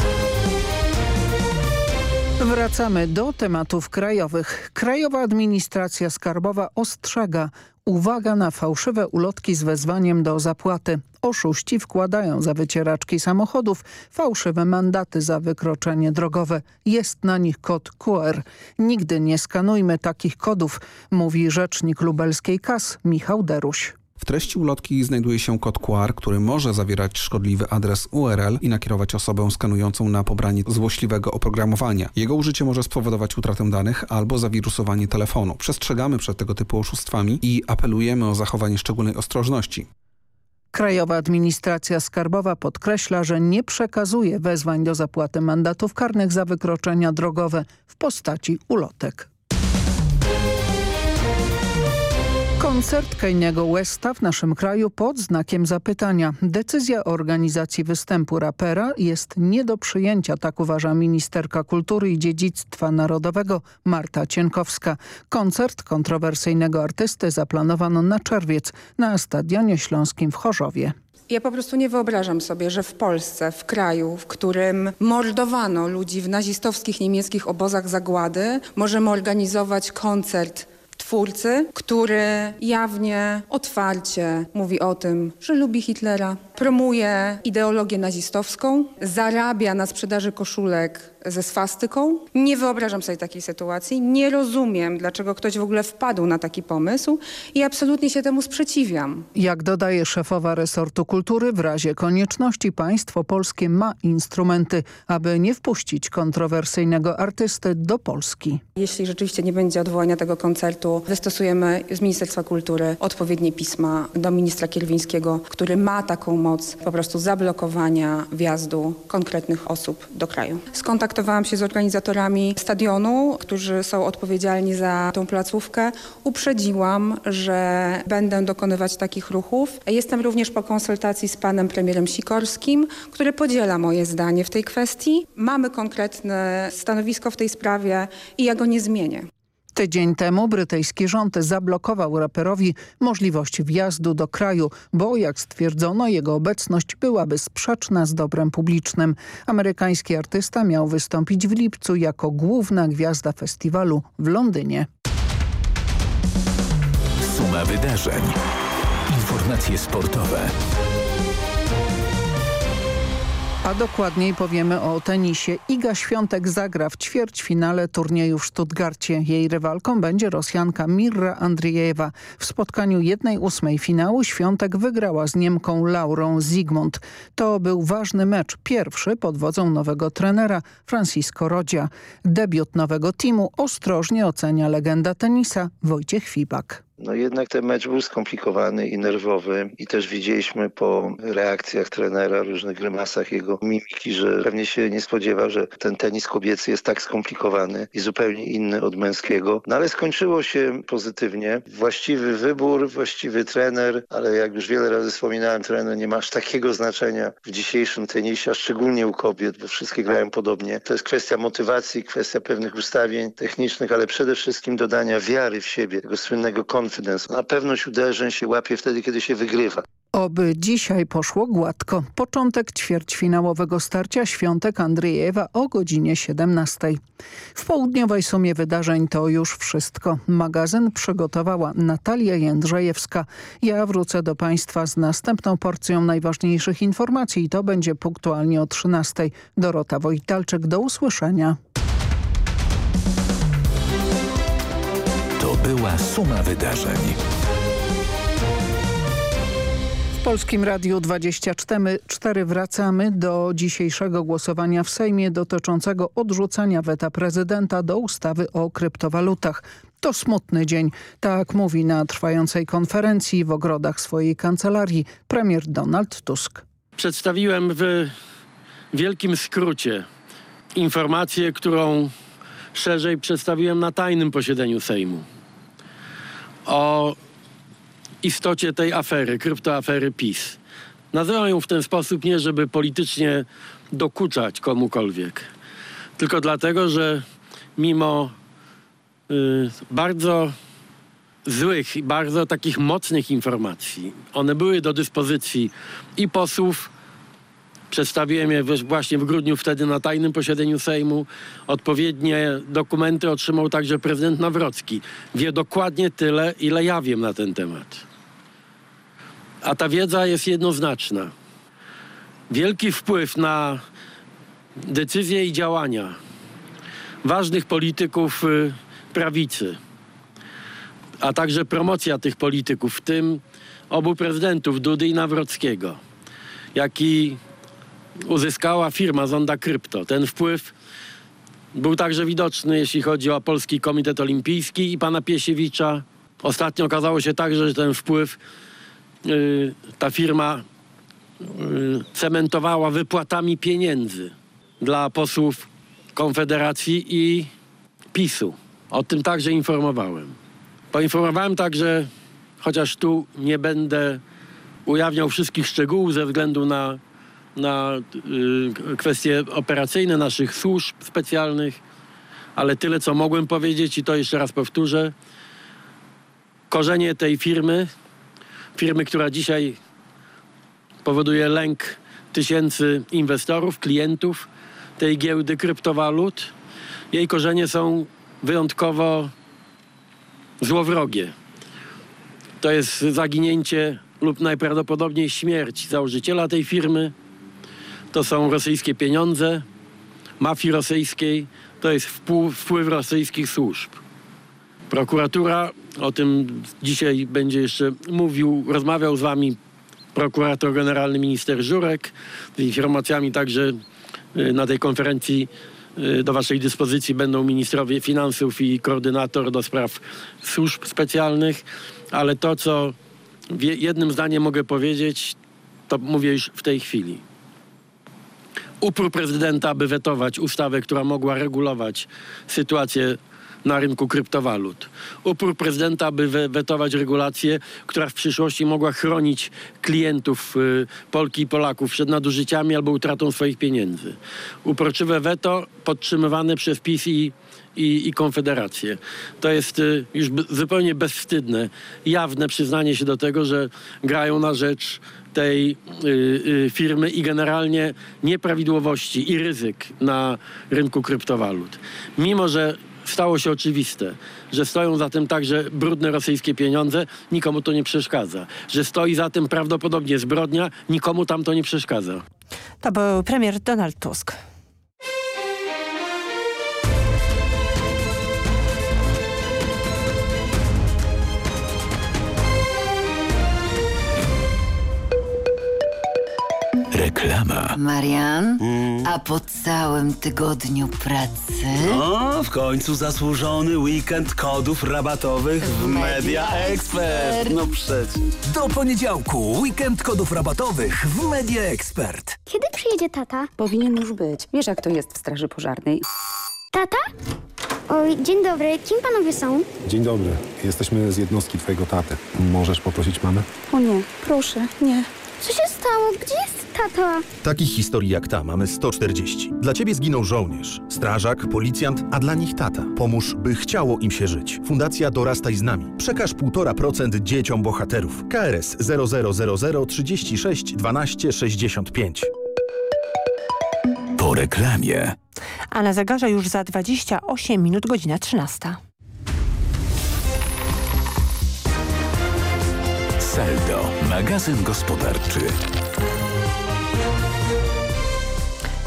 Speaker 2: Wracamy do tematów krajowych. Krajowa Administracja Skarbowa ostrzega uwaga na fałszywe ulotki z wezwaniem do zapłaty. Oszuści wkładają za wycieraczki samochodów fałszywe mandaty za wykroczenie drogowe. Jest na nich kod QR. Nigdy nie skanujmy takich kodów, mówi rzecznik lubelskiej KAS Michał Deruś.
Speaker 24: W treści ulotki znajduje się kod QR, który może zawierać szkodliwy adres URL i nakierować osobę skanującą na pobranie złośliwego oprogramowania. Jego użycie może spowodować utratę danych albo zawirusowanie telefonu. Przestrzegamy przed tego typu oszustwami i apelujemy o zachowanie szczególnej ostrożności.
Speaker 2: Krajowa Administracja Skarbowa podkreśla, że nie przekazuje wezwań do zapłaty mandatów karnych za wykroczenia drogowe w postaci ulotek. Koncert Kanye'ego Westa w naszym kraju pod znakiem zapytania. Decyzja o organizacji występu rapera jest nie do przyjęcia, tak uważa ministerka kultury i dziedzictwa narodowego Marta Cienkowska. Koncert kontrowersyjnego artysty zaplanowano na czerwiec na Stadionie Śląskim w Chorzowie.
Speaker 25: Ja po prostu nie wyobrażam sobie, że w Polsce, w kraju, w którym mordowano ludzi w nazistowskich niemieckich obozach zagłady, możemy organizować koncert twórcy, który jawnie, otwarcie mówi o tym, że lubi Hitlera, promuje ideologię nazistowską, zarabia na sprzedaży koszulek ze swastyką. Nie wyobrażam sobie takiej sytuacji. Nie rozumiem, dlaczego ktoś w ogóle wpadł na taki pomysł i absolutnie się temu sprzeciwiam.
Speaker 2: Jak dodaje szefowa resortu kultury, w razie konieczności państwo polskie ma instrumenty, aby nie wpuścić kontrowersyjnego artysty do Polski.
Speaker 25: Jeśli rzeczywiście nie będzie odwołania tego koncertu, wystosujemy z Ministerstwa Kultury odpowiednie pisma do ministra Kierwińskiego, który ma taką moc po prostu zablokowania wjazdu konkretnych osób do kraju. Skontaktowałam się z organizatorami stadionu, którzy są odpowiedzialni za tą placówkę. Uprzedziłam, że będę dokonywać takich ruchów. Jestem również po konsultacji z panem premierem Sikorskim, który podziela moje zdanie w tej kwestii. Mamy konkretne stanowisko w tej sprawie i ja go nie zmienię.
Speaker 2: Tydzień temu brytyjski rząd zablokował raperowi możliwość wjazdu do kraju, bo jak stwierdzono jego obecność byłaby sprzeczna z dobrem publicznym. Amerykański artysta miał wystąpić w lipcu jako główna gwiazda festiwalu w Londynie.
Speaker 1: Suma wydarzeń. Informacje sportowe.
Speaker 2: A dokładniej powiemy o tenisie. Iga Świątek zagra w ćwierćfinale turnieju w Stuttgarcie. Jej rywalką będzie Rosjanka Mirra Andriejewa. W spotkaniu 1-8 finału Świątek wygrała z Niemką Laurą Zygmunt. To był ważny mecz, pierwszy pod wodzą nowego trenera Francisco Rodzia. Debiut nowego teamu ostrożnie ocenia legenda tenisa Wojciech Fibak.
Speaker 26: No jednak ten mecz był skomplikowany i nerwowy i też widzieliśmy po reakcjach trenera, różnych grymasach jego mimiki, że pewnie się nie spodziewał, że ten tenis kobiecy jest tak skomplikowany i zupełnie inny od męskiego. No ale skończyło się pozytywnie. Właściwy wybór, właściwy trener, ale jak już wiele razy wspominałem, trener nie ma aż takiego znaczenia w dzisiejszym tenisie, a szczególnie u kobiet, bo wszystkie grają podobnie. To jest kwestia motywacji, kwestia pewnych ustawień technicznych, ale przede wszystkim dodania wiary w siebie, tego słynnego konfliktu Na pewność uderzeń się łapie wtedy, kiedy się wygrywa.
Speaker 2: Oby dzisiaj poszło gładko. Początek ćwierćfinałowego starcia Świątek Andrzejewa o godzinie 17. W południowej sumie wydarzeń to już wszystko. Magazyn przygotowała Natalia Jędrzejewska. Ja wrócę do Państwa z następną porcją najważniejszych informacji i to będzie punktualnie o 13. Dorota Wojtalczyk, do usłyszenia.
Speaker 1: Była suma wydarzeń.
Speaker 2: W Polskim Radiu 24 wracamy do dzisiejszego głosowania w Sejmie dotyczącego odrzucania weta prezydenta do ustawy o kryptowalutach. To smutny dzień, tak mówi na trwającej konferencji w ogrodach swojej kancelarii premier Donald Tusk.
Speaker 27: Przedstawiłem w wielkim skrócie informację, którą szerzej przedstawiłem na tajnym posiedzeniu Sejmu o istocie tej afery, kryptoafery PiS. Nazywam ją w ten sposób nie, żeby politycznie dokuczać komukolwiek, tylko dlatego, że mimo y, bardzo złych i bardzo takich mocnych informacji, one były do dyspozycji i posłów, Przedstawiłem je właśnie w grudniu wtedy na tajnym posiedzeniu Sejmu. Odpowiednie dokumenty otrzymał także prezydent Nawrocki. Wie dokładnie tyle, ile ja wiem na ten temat. A ta wiedza jest jednoznaczna. Wielki wpływ na decyzje i działania ważnych polityków y, prawicy a także promocja tych polityków, w tym obu prezydentów Dudy i Nawrockiego, jaki uzyskała firma Zonda Krypto. Ten wpływ był także widoczny, jeśli chodzi o Polski Komitet Olimpijski i pana Piesiewicza. Ostatnio okazało się także, że ten wpływ y, ta firma y, cementowała wypłatami pieniędzy dla posłów Konfederacji i PiSu. O tym także informowałem. Poinformowałem także, chociaż tu nie będę ujawniał wszystkich szczegółów ze względu na, na y, kwestie operacyjne naszych służb specjalnych, ale tyle, co mogłem powiedzieć i to jeszcze raz powtórzę. Korzenie tej firmy, firmy, która dzisiaj powoduje lęk tysięcy inwestorów, klientów tej giełdy kryptowalut, jej korzenie są wyjątkowo złowrogie. To jest zaginięcie lub najprawdopodobniej śmierć założyciela tej firmy. To są rosyjskie pieniądze, mafii rosyjskiej, to jest wpływ, rosyjskich służb. Prokuratura, o tym dzisiaj będzie jeszcze mówił, rozmawiał z wami prokurator generalny minister Żurek, z informacjami także y, na tej konferencji y, do waszej dyspozycji będą ministrowie finansów i koordynator do spraw służb specjalnych, ale to, co jednym zdaniem mogę powiedzieć, to mówię już w tej chwili. Upór prezydenta, aby wetować ustawę, która mogła regulować sytuację na rynku kryptowalut. Upór prezydenta, we- wetować regulację, która w przyszłości mogła chronić klientów y, Polki i Polaków przed nadużyciami albo utratą swoich pieniędzy. Uporczywe weto podtrzymywane przez PiS i, i, i Konfederację. To jest y, już zupełnie bezwstydne, jawne przyznanie się do tego, że grają na rzecz tej y, y, firmy i generalnie nieprawidłowości i ryzyk na rynku kryptowalut. Mimo, że stało się oczywiste, że stoją za tym także brudne rosyjskie pieniądze, nikomu to nie przeszkadza. Że stoi za tym prawdopodobnie zbrodnia, nikomu tam to nie przeszkadza.
Speaker 28: To był premier Donald Tusk.
Speaker 29: Marian, a po całym tygodniu pracy...
Speaker 30: O, w końcu zasłużony weekend kodów rabatowych w Media Expert. No przecież.
Speaker 1: Do poniedziałku weekend kodów rabatowych w Media Expert.
Speaker 31: Kiedy przyjedzie tata?
Speaker 32: Powinien już być. Wiesz, jak to jest w straży pożarnej.
Speaker 31: Tata? Oj, dzień dobry. Kim panowie są?
Speaker 33: Dzień dobry. Jesteśmy z jednostki twojego taty. Możesz poprosić mamę?
Speaker 32: O nie, proszę, nie.
Speaker 31: Co się stało? Gdzie jest tata?
Speaker 34: Takich historii jak ta mamy 140. Dla ciebie zginął żołnierz, strażak, policjant, a dla nich tata. Pomóż, by chciało im się żyć. Fundacja Dorastaj z nami. Przekaż 1,5% dzieciom bohaterów. KRS 0000 36 12 65.
Speaker 1: Po reklamie.
Speaker 28: A na zegarze już za 28 minut godzina 13.
Speaker 1: Saldo, magazyn gospodarczy.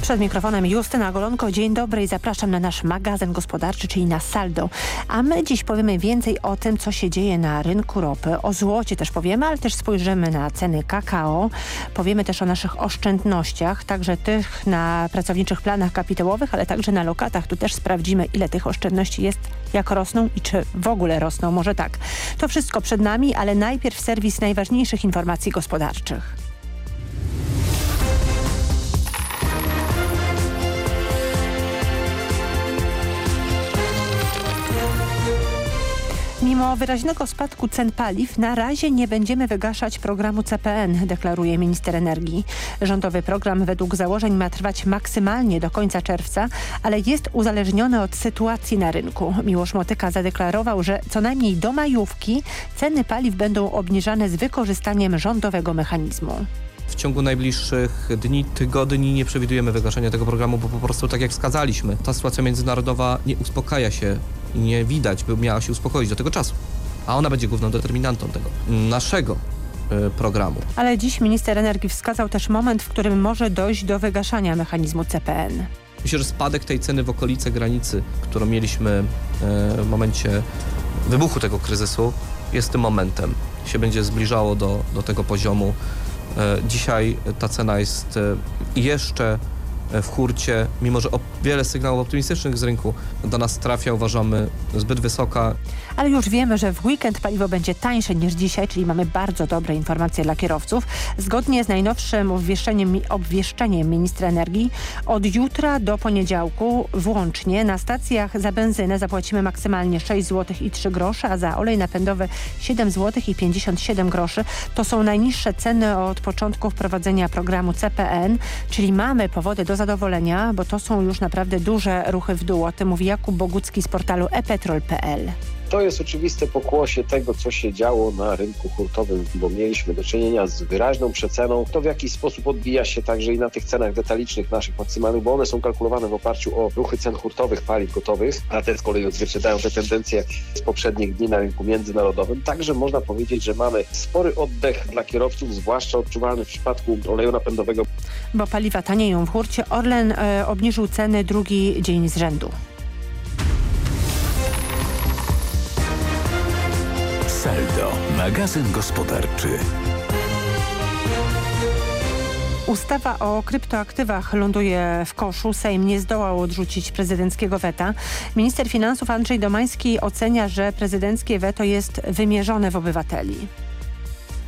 Speaker 28: Przed mikrofonem Justyna Golonko. Dzień dobry i zapraszam na nasz magazyn gospodarczy, czyli na Saldo. A my dziś powiemy więcej o tym, co się dzieje na rynku ropy. O złocie też powiemy, ale też spojrzymy na ceny kakao. Powiemy też o naszych oszczędnościach, także tych na pracowniczych planach kapitałowych, ale także na lokatach. Tu też sprawdzimy, ile tych oszczędności jest, jak rosną i czy w ogóle rosną. Może tak. To wszystko przed nami, ale najpierw serwis najważniejszych informacji gospodarczych. Mimo wyraźnego spadku cen paliw na razie nie będziemy wygaszać programu CPN, deklaruje minister energii. Rządowy program według założeń ma trwać maksymalnie do końca czerwca, ale jest uzależniony od sytuacji na rynku. Miłosz Motyka zadeklarował, że co najmniej do majówki ceny paliw będą obniżane z wykorzystaniem rządowego mechanizmu.
Speaker 17: W ciągu najbliższych dni, tygodni nie przewidujemy wygaszenia tego programu, bo po prostu tak jak wskazaliśmy, ta sytuacja międzynarodowa nie uspokaja się i nie widać, by miała się uspokoić do tego czasu. A ona będzie główną determinantą tego naszego y, programu.
Speaker 28: Ale dziś minister energii wskazał też moment, w którym może dojść do wygaszania mechanizmu CPN.
Speaker 17: Myślę, że spadek tej ceny w okolice granicy, którą mieliśmy e, w momencie wybuchu tego kryzysu jest tym momentem. Się będzie zbliżało do, do tego poziomu. E, dzisiaj ta cena jest e, jeszcze w hurcie, mimo że wiele sygnałów optymistycznych z rynku do nas trafia, uważamy zbyt wysoka.
Speaker 28: Ale już wiemy, że w weekend paliwo będzie tańsze niż dzisiaj, czyli mamy bardzo dobre informacje dla kierowców. Zgodnie z najnowszym obwieszczeniem, obwieszczeniem ministra energii, od jutra do poniedziałku włącznie na stacjach za benzynę zapłacimy maksymalnie 6 zł i 3 grosze, a za olej napędowy 7 zł i 57 groszy. To są najniższe ceny od początku wprowadzenia programu CPN, czyli mamy powody do zadowolenia, bo to są już naprawdę duże ruchy w dół. O tym mówi Jakub Bogucki z portalu epetrol.pl.
Speaker 35: To jest oczywiste pokłosie tego, co się działo na rynku hurtowym, bo mieliśmy do czynienia z wyraźną przeceną. To w jakiś sposób odbija się także i na tych cenach detalicznych naszych maksymalnych, bo one są kalkulowane w oparciu o ruchy cen hurtowych paliw gotowych, a te z kolei odzwierciedlają te tendencje z poprzednich dni na rynku międzynarodowym. Także można powiedzieć, że mamy spory oddech dla kierowców, zwłaszcza odczuwalny w przypadku oleju napędowego.
Speaker 28: Bo paliwa tanieją w hurcie. Orlen e, obniżył ceny drugi dzień z rzędu.
Speaker 1: Saldo, magazyn gospodarczy.
Speaker 28: Ustawa o kryptoaktywach ląduje w koszu. Sejm nie zdołał odrzucić prezydenckiego weta. Minister finansów Andrzej Domański ocenia, że prezydenckie weto jest wymierzone w obywateli.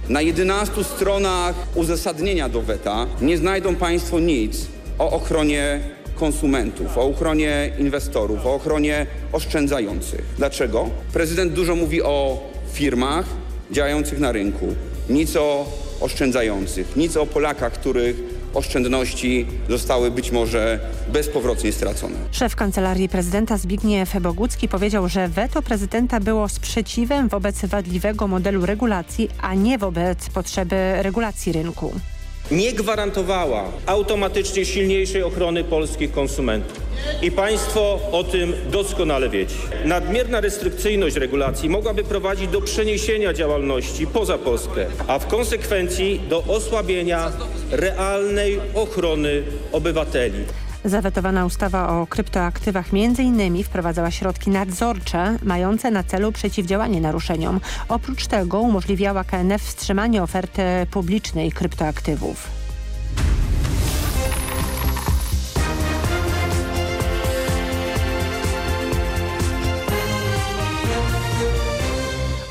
Speaker 36: Na 11 stronach uzasadnienia do weta nie znajdą Państwo nic o ochronie konsumentów, o ochronie inwestorów, o ochronie oszczędzających. Dlaczego? Prezydent dużo mówi o firmach działających na rynku, nic o oszczędzających, nic o Polakach, których oszczędności zostały być może bezpowrotnie stracone.
Speaker 28: Szef Kancelarii Prezydenta Zbigniew Bogucki powiedział, że weto prezydenta było sprzeciwem wobec wadliwego modelu regulacji, a nie wobec potrzeby regulacji rynku
Speaker 6: nie gwarantowała automatycznie silniejszej ochrony polskich konsumentów. I Państwo o tym doskonale wiecie. Nadmierna restrykcyjność regulacji mogłaby prowadzić do przeniesienia działalności poza Polskę, a w konsekwencji do osłabienia realnej ochrony obywateli.
Speaker 28: Zawetowana ustawa o kryptoaktywach m.in. wprowadzała środki nadzorcze mające na celu przeciwdziałanie naruszeniom. Oprócz tego umożliwiała KNF wstrzymanie oferty publicznej kryptoaktywów.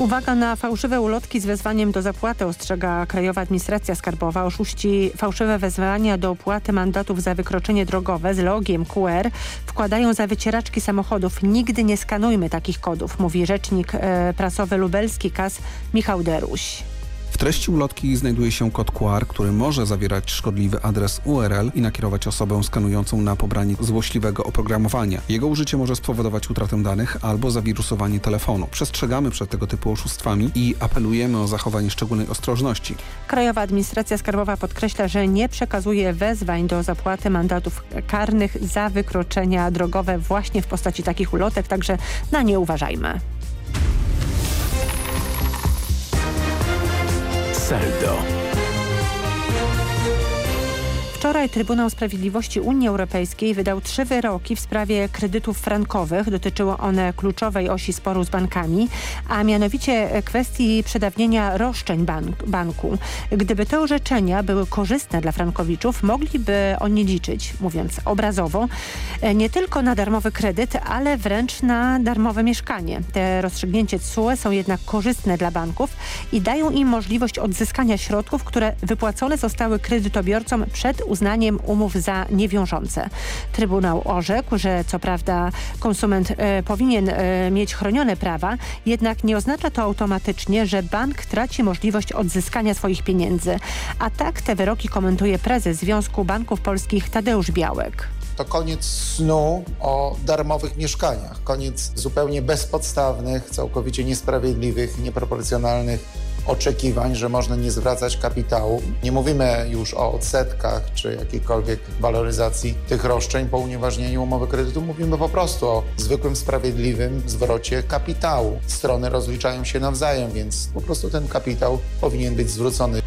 Speaker 28: Uwaga na fałszywe ulotki z wezwaniem do zapłaty ostrzega Krajowa Administracja Skarbowa. Oszuści fałszywe wezwania do opłaty mandatów za wykroczenie drogowe z logiem QR wkładają za wycieraczki samochodów. Nigdy nie skanujmy takich kodów, mówi rzecznik e, prasowy lubelski KAS Michał Deruś.
Speaker 24: W treści ulotki znajduje się kod QR, który może zawierać szkodliwy adres URL i nakierować osobę skanującą na pobranie złośliwego oprogramowania. Jego użycie może spowodować utratę danych albo zawirusowanie telefonu. Przestrzegamy przed tego typu oszustwami i apelujemy o zachowanie szczególnej ostrożności.
Speaker 28: Krajowa Administracja Skarbowa podkreśla, że nie przekazuje wezwań do zapłaty mandatów karnych za wykroczenia drogowe właśnie w postaci takich ulotek, także na nie uważajmy.
Speaker 1: Saldo.
Speaker 28: Wczoraj Trybunał Sprawiedliwości Unii Europejskiej wydał trzy wyroki w sprawie kredytów frankowych. Dotyczyły one kluczowej osi sporu z bankami, a mianowicie kwestii przedawnienia roszczeń bank, banku. Gdyby te orzeczenia były korzystne dla frankowiczów, mogliby oni liczyć, mówiąc obrazowo, nie tylko na darmowy kredyt, ale wręcz na darmowe mieszkanie. Te rozstrzygnięcie TSUE są jednak korzystne dla banków i dają im możliwość odzyskania środków, które wypłacone zostały kredytobiorcom przed uznaniem umów za niewiążące. Trybunał orzekł, że co prawda konsument e, powinien e, mieć chronione prawa, jednak nie oznacza to automatycznie, że bank traci możliwość odzyskania swoich pieniędzy. A tak te wyroki komentuje prezes Związku Banków Polskich Tadeusz Białek
Speaker 37: to koniec snu o darmowych mieszkaniach. Koniec zupełnie bezpodstawnych, całkowicie niesprawiedliwych, nieproporcjonalnych oczekiwań, że można nie zwracać kapitału. Nie mówimy już o odsetkach czy jakiejkolwiek waloryzacji tych roszczeń po unieważnieniu umowy kredytu. Mówimy po prostu o zwykłym, sprawiedliwym zwrocie kapitału. Strony rozliczają się nawzajem, więc po prostu ten kapitał powinien być zwrócony.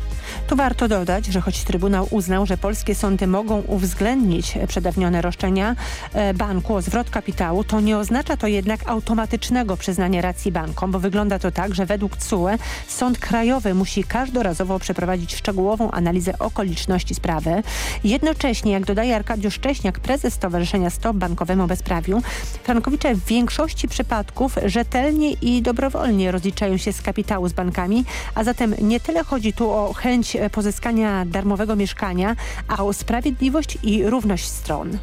Speaker 28: Tu warto dodać, że choć Trybunał uznał, że polskie sądy mogą uwzględnić przedawnione roszczenia e, banku o zwrot kapitału, to nie oznacza to jednak automatycznego przyznania racji bankom, bo wygląda to tak, że według CUE Sąd Krajowy musi każdorazowo przeprowadzić szczegółową analizę okoliczności sprawy. Jednocześnie, jak dodaje Arkadiusz Szcześniak, prezes Stowarzyszenia Stop Bankowemu Bezprawiu, frankowicze w większości przypadków rzetelnie i dobrowolnie rozliczają się z kapitału z bankami, a zatem nie tyle chodzi tu o chęć pozyskania darmowego mieszkania, a o sprawiedliwość i równość stron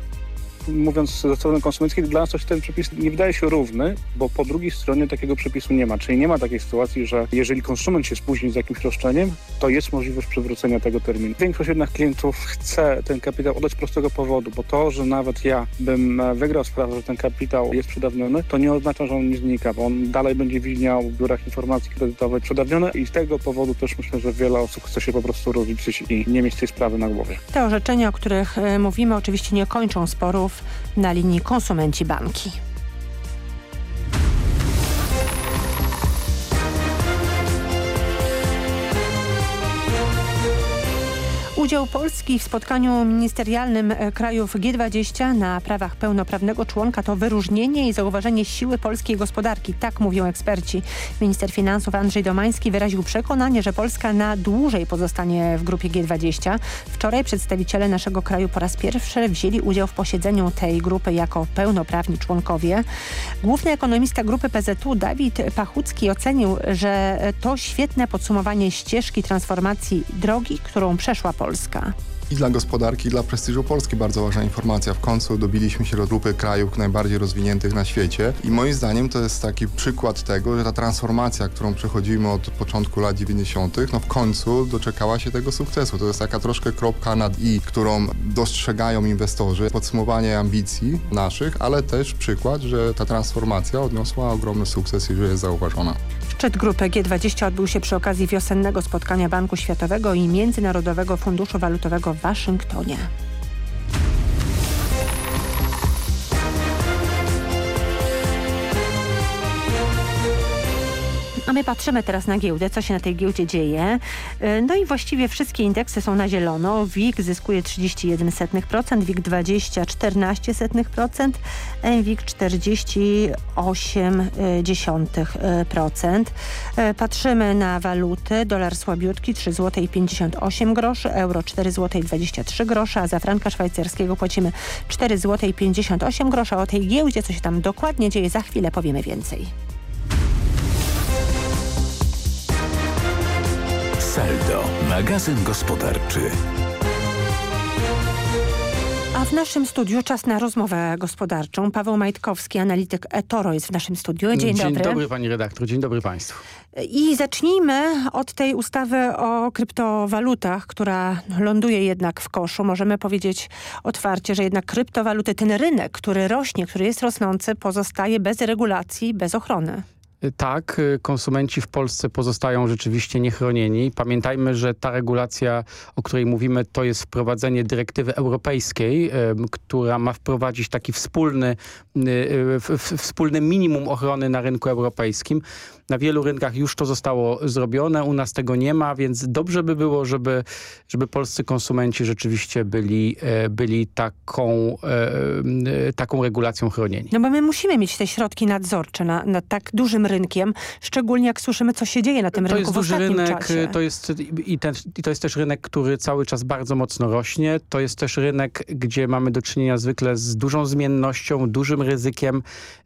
Speaker 38: mówiąc ze strony konsumenckiej, dla nas też ten przepis nie wydaje się równy, bo po drugiej stronie takiego przepisu nie ma. Czyli nie ma takiej sytuacji, że jeżeli konsument się spóźni z jakimś roszczeniem, to jest możliwość przywrócenia tego terminu. Większość jednak klientów chce ten kapitał oddać z prostego powodu, bo to, że nawet ja bym e, wygrał sprawę, że ten kapitał jest przedawniony, to nie oznacza, że on nie znika, bo on dalej będzie widniał w biurach informacji kredytowej przedawniony i z tego powodu też myślę, że wiele osób chce się po prostu rozliczyć i nie mieć tej sprawy na głowie.
Speaker 28: Te orzeczenia, o których e, mówimy, oczywiście nie kończą sporów na linii konsumenci banki. Udział Polski w spotkaniu ministerialnym e, krajów G20 na prawach pełnoprawnego członka to wyróżnienie i zauważenie siły polskiej gospodarki. Tak mówią eksperci. Minister finansów Andrzej Domański wyraził przekonanie, że Polska na dłużej pozostanie w grupie G20. Wczoraj przedstawiciele naszego kraju po raz pierwszy wzięli udział w posiedzeniu tej grupy jako pełnoprawni członkowie. Główny ekonomista grupy PZU Dawid Pachucki ocenił, że to świetne podsumowanie ścieżki transformacji drogi, którą przeszła Polska. Polska.
Speaker 39: I dla gospodarki, i dla prestiżu Polski bardzo ważna informacja. W końcu dobiliśmy się do grupy krajów najbardziej rozwiniętych na świecie i moim zdaniem to jest taki przykład tego, że ta transformacja, którą przechodzimy od początku lat 90., no w końcu doczekała się tego sukcesu. To jest taka troszkę kropka nad i, którą dostrzegają inwestorzy. Podsumowanie ambicji naszych, ale też przykład, że ta transformacja odniosła ogromny sukces i że jest zauważona.
Speaker 28: Szczyt grupy G20 odbył się przy okazji wiosennego spotkania Banku Światowego i Międzynarodowego Funduszu Walutowego w Waszyngtonie. My patrzymy teraz na giełdę, co się na tej giełdzie dzieje. Y, no i właściwie wszystkie indeksy są na zielono. WIG zyskuje 31%, WIG 20 14%, MWIG 48,1%. Patrzymy na waluty. Dolar słabiutki 3 zł 58 groszy, euro 4 zł 23 grosze, a za franka szwajcarskiego płacimy 4 zł 58 groszy. O tej giełdzie, co się tam dokładnie dzieje, za chwilę powiemy więcej.
Speaker 1: Saldo, magazyn gospodarczy.
Speaker 28: A w naszym studiu czas na rozmowę gospodarczą. Paweł Majtkowski, analityk eToro jest w naszym studiu. Dzień,
Speaker 40: Dzień
Speaker 28: dobry.
Speaker 40: Dzień dobry pani redaktor, dzień dobry państwu.
Speaker 28: I zacznijmy od tej ustawy o kryptowalutach, która ląduje jednak w koszu. Możemy powiedzieć otwarcie, że jednak kryptowaluty, ten rynek, który rośnie, który jest rosnący, pozostaje bez regulacji, bez ochrony.
Speaker 40: Tak, konsumenci w Polsce pozostają rzeczywiście niechronieni. Pamiętajmy, że ta regulacja, o której mówimy, to jest wprowadzenie dyrektywy europejskiej, która ma wprowadzić taki wspólny, wspólny minimum ochrony na rynku europejskim. Na wielu rynkach już to zostało zrobione, u nas tego nie ma, więc dobrze by było, żeby, żeby polscy konsumenci rzeczywiście byli, e, byli taką, e, taką regulacją chronieni.
Speaker 28: No bo my musimy mieć te środki nadzorcze nad na tak dużym rynkiem, szczególnie jak słyszymy, co się dzieje na tym
Speaker 40: to
Speaker 28: rynku
Speaker 40: jest
Speaker 28: w
Speaker 40: duży rynek,
Speaker 28: czasie.
Speaker 40: To jest, i, ten, I to jest też rynek, który cały czas bardzo mocno rośnie. To jest też rynek, gdzie mamy do czynienia zwykle z dużą zmiennością, dużym ryzykiem E, e,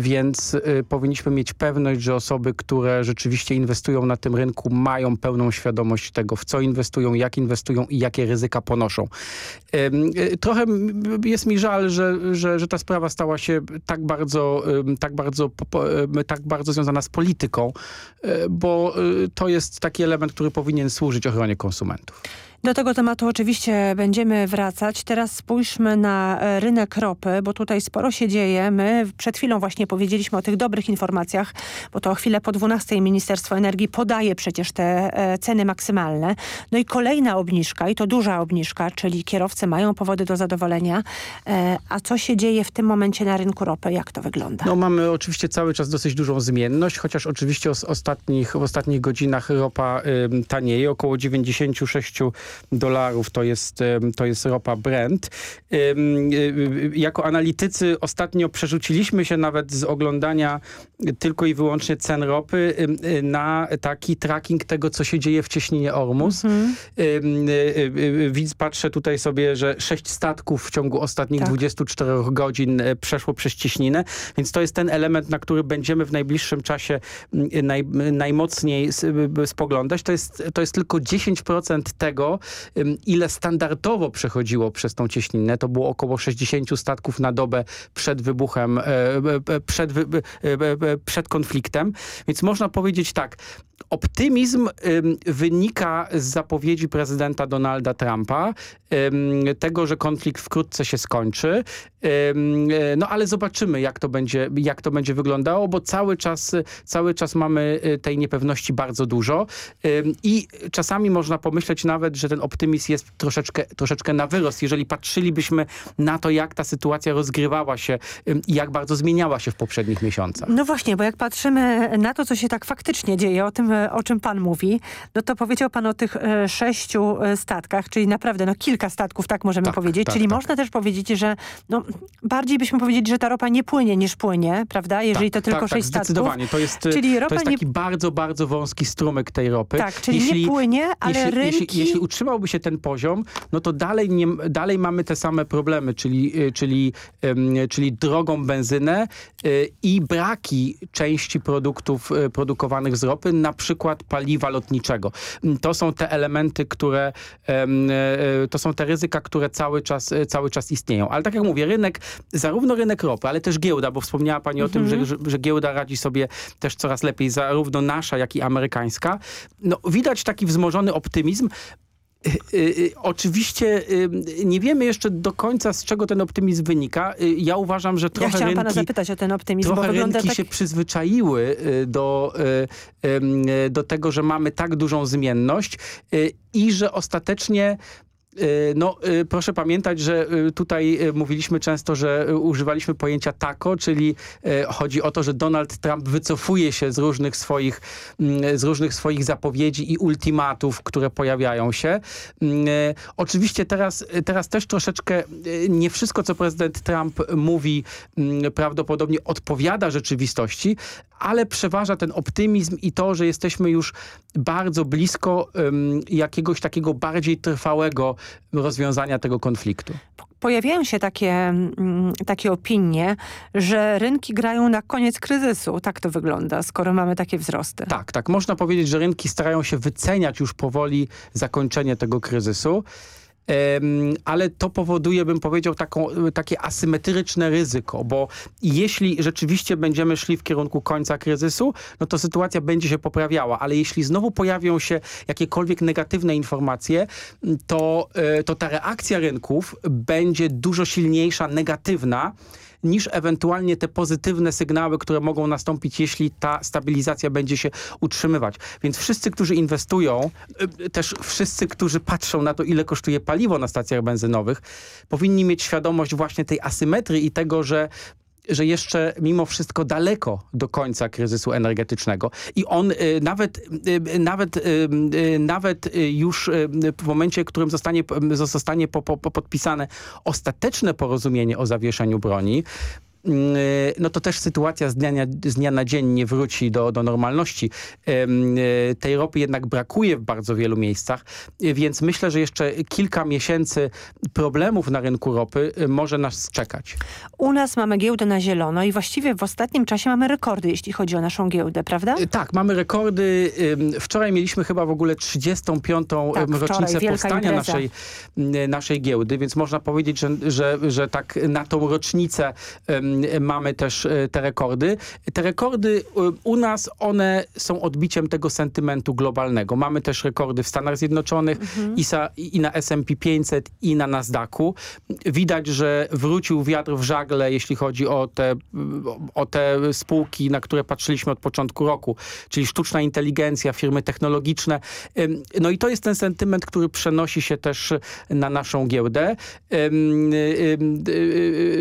Speaker 40: więc e, powinniśmy mieć pewność, że osoby, które rzeczywiście inwestują na tym rynku mają pełną świadomość tego, w co inwestują, jak inwestują i jakie ryzyka ponoszą. Trochę jest mi żal, że, że, że ta sprawa stała się tak bardzo, tak, bardzo, tak bardzo związana z polityką, bo to jest taki element, który powinien służyć ochronie konsumentów.
Speaker 28: Do tego tematu oczywiście będziemy wracać. Teraz spójrzmy na e, rynek ropy, bo tutaj sporo się dzieje. My przed chwilą właśnie powiedzieliśmy o tych dobrych informacjach, bo to o chwilę po 12 Ministerstwo Energii podaje przecież te e, ceny maksymalne. No i kolejna obniżka i to duża obniżka, czyli kierowcy mają powody do zadowolenia. E, a co się dzieje w tym momencie na rynku ropy? Jak to wygląda?
Speaker 40: No mamy oczywiście cały czas dosyć dużą zmienność, chociaż oczywiście ostatnich, w ostatnich godzinach ropa tanieje, około 96 dolarów to jest, to jest ropa Brent. Jako analitycy ostatnio przerzuciliśmy się nawet z oglądania tylko i wyłącznie cen ropy na taki tracking tego, co się dzieje w cieśninie Ormus. Mhm. Widz, patrzę tutaj sobie, że sześć statków w ciągu ostatnich tak. 24 godzin e, przeszło przez cieśninę, więc to jest ten element, na który będziemy w najbliższym czasie naj, najmocniej spoglądać. To jest, to jest tylko 10% tego, ile standardowo przechodziło przez tą cieśninę. To było około 60 statków na dobę przed wybuchem, e, e, przed, przed konfliktem. Więc można powiedzieć tak, optymizm wynika z zapowiedzi prezydenta Donalda Trumpa, tego, że konflikt wkrótce się skończy. No ale zobaczymy, jak to będzie, jak to będzie wyglądało, bo cały czas, cały czas mamy y, tej niepewności bardzo dużo i czasami można pomyśleć nawet, że ten optymizm jest troszeczkę, troszeczkę na wyrost, jeżeli patrzylibyśmy na to, jak ta sytuacja rozgrywała się i jak bardzo zmieniała się w poprzednich miesiącach.
Speaker 28: No właśnie, bo jak patrzymy na to, co się tak faktycznie dzieje, o tym, o czym pan mówi, no to powiedział pan o tych e, sześciu e, statkach, czyli naprawdę no kilka statków, tak możemy tak, powiedzieć, tak, czyli tak. można też powiedzieć, że no, bardziej byśmy powiedzieli, że ta ropa nie płynie niż płynie, prawda? Jeżeli tak, to tylko tak, sześć tak,
Speaker 40: zdecydowanie. To jest, czyli ropa to jest taki nie... bardzo, bardzo wąski strumyk tej ropy.
Speaker 28: Tak, czyli jeśli, nie płynie, ale
Speaker 40: jeśli,
Speaker 28: rynki...
Speaker 40: Jeśli, jeśli, utrzymałby się ten poziom, no to dalej, nie, dalej mamy te same problemy, czyli, y, czyli, czyli drogą benzynę y, i braki części produktów y, produkowanych z ropy, na przykład paliwa lotniczego. To są te elementy, które, to są te ryzyka, które cały czas, cały czas istnieją. Ale tak jak mówię, rynek, zarówno rynek ropy, ale też giełda, bo wspomniała pani mhm. o tym, że, że, że, giełda radzi sobie też coraz lepiej, zarówno nasza, jak i amerykańska. No, widać taki wzmożony optymizm, Oczywiście nie wiemy jeszcze do końca, z czego ten optymizm wynika. Ja uważam, że trochę
Speaker 28: ja
Speaker 40: rynki,
Speaker 28: pana zapytać o ten optymizm,
Speaker 40: trochę
Speaker 28: bo
Speaker 40: rynki
Speaker 28: tak...
Speaker 40: się przyzwyczaiły do, do tego, że mamy tak dużą zmienność i że ostatecznie Y, no, y, proszę pamiętać, że y, tutaj mówiliśmy często, że używaliśmy pojęcia tako, czyli chodzi o to, że Donald Trump wycofuje się z różnych swoich, z różnych swoich zapowiedzi i ultimatów, które pojawiają się. Oczywiście teraz, teraz też troszeczkę nie wszystko, co prezydent Trump mówi, prawdopodobnie odpowiada rzeczywistości, ale przeważa ten optymizm i to, że jesteśmy już bardzo blisko jakiegoś takiego bardziej trwałego rozwiązania tego konfliktu.
Speaker 28: Pojawiają się takie, mm, takie opinie, że rynki grają na koniec kryzysu. Tak to wygląda, skoro mamy takie wzrosty.
Speaker 40: Tak, tak. Można powiedzieć, że rynki starają się wyceniać już powoli zakończenie tego kryzysu ale to powoduje, bym powiedział, taką, takie asymetryczne ryzyko, bo jeśli rzeczywiście będziemy szli w kierunku końca kryzysu, no to sytuacja będzie się poprawiała, ale jeśli znowu pojawią się jakiekolwiek negatywne informacje, to, e, to ta reakcja rynków będzie dużo silniejsza, negatywna, niż ewentualnie te pozytywne sygnały, które mogą nastąpić, jeśli ta stabilizacja będzie się utrzymywać. Więc wszyscy, którzy inwestują, y, też wszyscy, którzy patrzą na to, ile kosztuje paliwo na stacjach benzynowych, powinni mieć świadomość właśnie tej asymetrii i tego, że że jeszcze mimo wszystko daleko do końca kryzysu energetycznego. I on y, nawet, y, nawet, y, nawet już w momencie, w którym zostanie, zostanie po, po, podpisane ostateczne porozumienie o zawieszeniu broni, no to też sytuacja z dnia, z dnia na dzień nie wróci do, do normalności. E, tej ropy jednak brakuje w bardzo wielu miejscach, e, więc myślę, że jeszcze kilka miesięcy problemów na rynku ropy może nas czekać.
Speaker 28: U nas mamy giełdę na zielono i właściwie w ostatnim czasie mamy rekordy, jeśli chodzi o naszą giełdę, prawda?
Speaker 40: Tak, mamy rekordy. Wczoraj mieliśmy chyba w ogóle 35. Tak, rocznicę powstania naszej, naszej giełdy, więc można powiedzieć, że, że, że tak na tą rocznicę mamy też te rekordy. Te rekordy u nas, one są odbiciem tego sentymentu globalnego. Mamy też rekordy w Stanach Zjednoczonych mhm. i, i na S&P 500 i na Nasdaqu. Widać, że wrócił wiatr w żagle, jeśli chodzi o te, o te spółki, na które patrzyliśmy od początku roku, czyli sztuczna inteligencja, firmy technologiczne. No i to jest ten sentyment, który przenosi się też na naszą giełdę.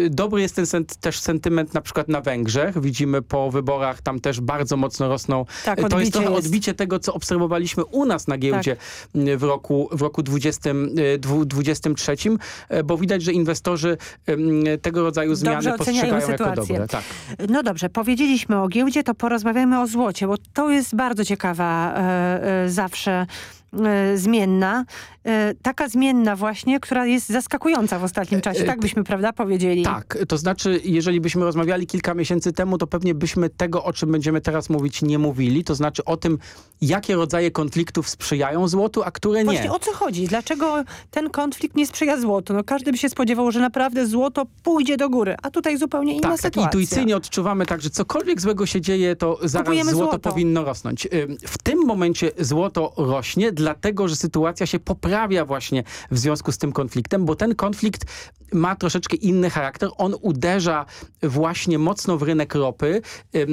Speaker 40: Dobry jest ten sent też sentyment na przykład na Węgrzech. Widzimy po wyborach tam też bardzo mocno rosną.
Speaker 28: Tak,
Speaker 40: to jest trochę
Speaker 28: jest.
Speaker 40: odbicie tego, co obserwowaliśmy u nas na giełdzie tak. w roku, w roku 20, 23, e, bo widać, że inwestorzy tego rodzaju zmiany
Speaker 28: dobrze
Speaker 40: postrzegają
Speaker 28: sytuację.
Speaker 40: jako dobre. Tak.
Speaker 28: No dobrze, powiedzieliśmy o giełdzie, to porozmawiamy o złocie, bo to jest bardzo ciekawa e, e, zawsze e, zmienna. E, taka zmienna właśnie, która jest zaskakująca w ostatnim czasie. Tak byśmy, prawda, powiedzieli?
Speaker 40: Tak, to znaczy, jeżeli byśmy rozmawiali kilka miesięcy temu, to pewnie byśmy tego, o czym będziemy teraz mówić, nie mówili. To znaczy o tym, jakie rodzaje konfliktów sprzyjają złotu, a które nie.
Speaker 28: Właśnie o co chodzi? Dlaczego ten konflikt nie sprzyja złotu? No każdy by się spodziewał, że naprawdę złoto pójdzie do góry, a tutaj zupełnie inna
Speaker 40: tak,
Speaker 28: sytuacja.
Speaker 40: Tak, intuicyjnie odczuwamy tak, że cokolwiek złego się dzieje, to zaraz złoto, złoto powinno rosnąć. W tym momencie złoto rośnie, dlatego, że sytuacja się poprawia pojawia właśnie w związku z tym konfliktem, bo ten konflikt ma troszeczkę inny charakter. On uderza właśnie mocno w rynek ropy y,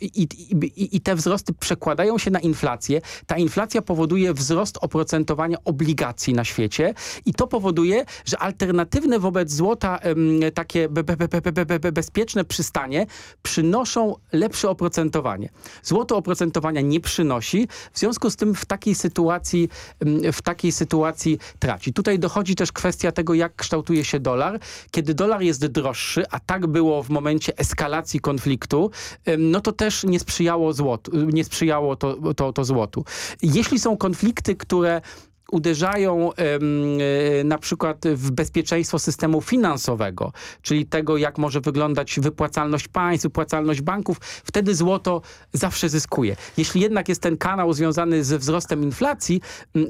Speaker 40: i, i, i, te wzrosty przekładają się na inflację. Ta inflacja powoduje wzrost oprocentowania obligacji na świecie i to powoduje, że alternatywne wobec złota takie be, be, be, bezpieczne przystanie przynoszą lepsze oprocentowanie. Złoto oprocentowania nie przynosi, w związku z tym w takiej sytuacji, w takiej sytuacji traci. Tutaj dochodzi też kwestia tego, jak kształtuje się dolar. Kiedy dolar jest droższy, a tak było w momencie eskalacji konfliktu, no to też nie sprzyjało złotu, nie sprzyjało to, to, to złotu. Jeśli są konflikty, które uderzają e, na przykład w bezpieczeństwo systemu finansowego, czyli tego, jak może wyglądać wypłacalność państw, wypłacalność banków, wtedy złoto zawsze zyskuje. Jeśli jednak jest ten kanał związany ze wzrostem inflacji,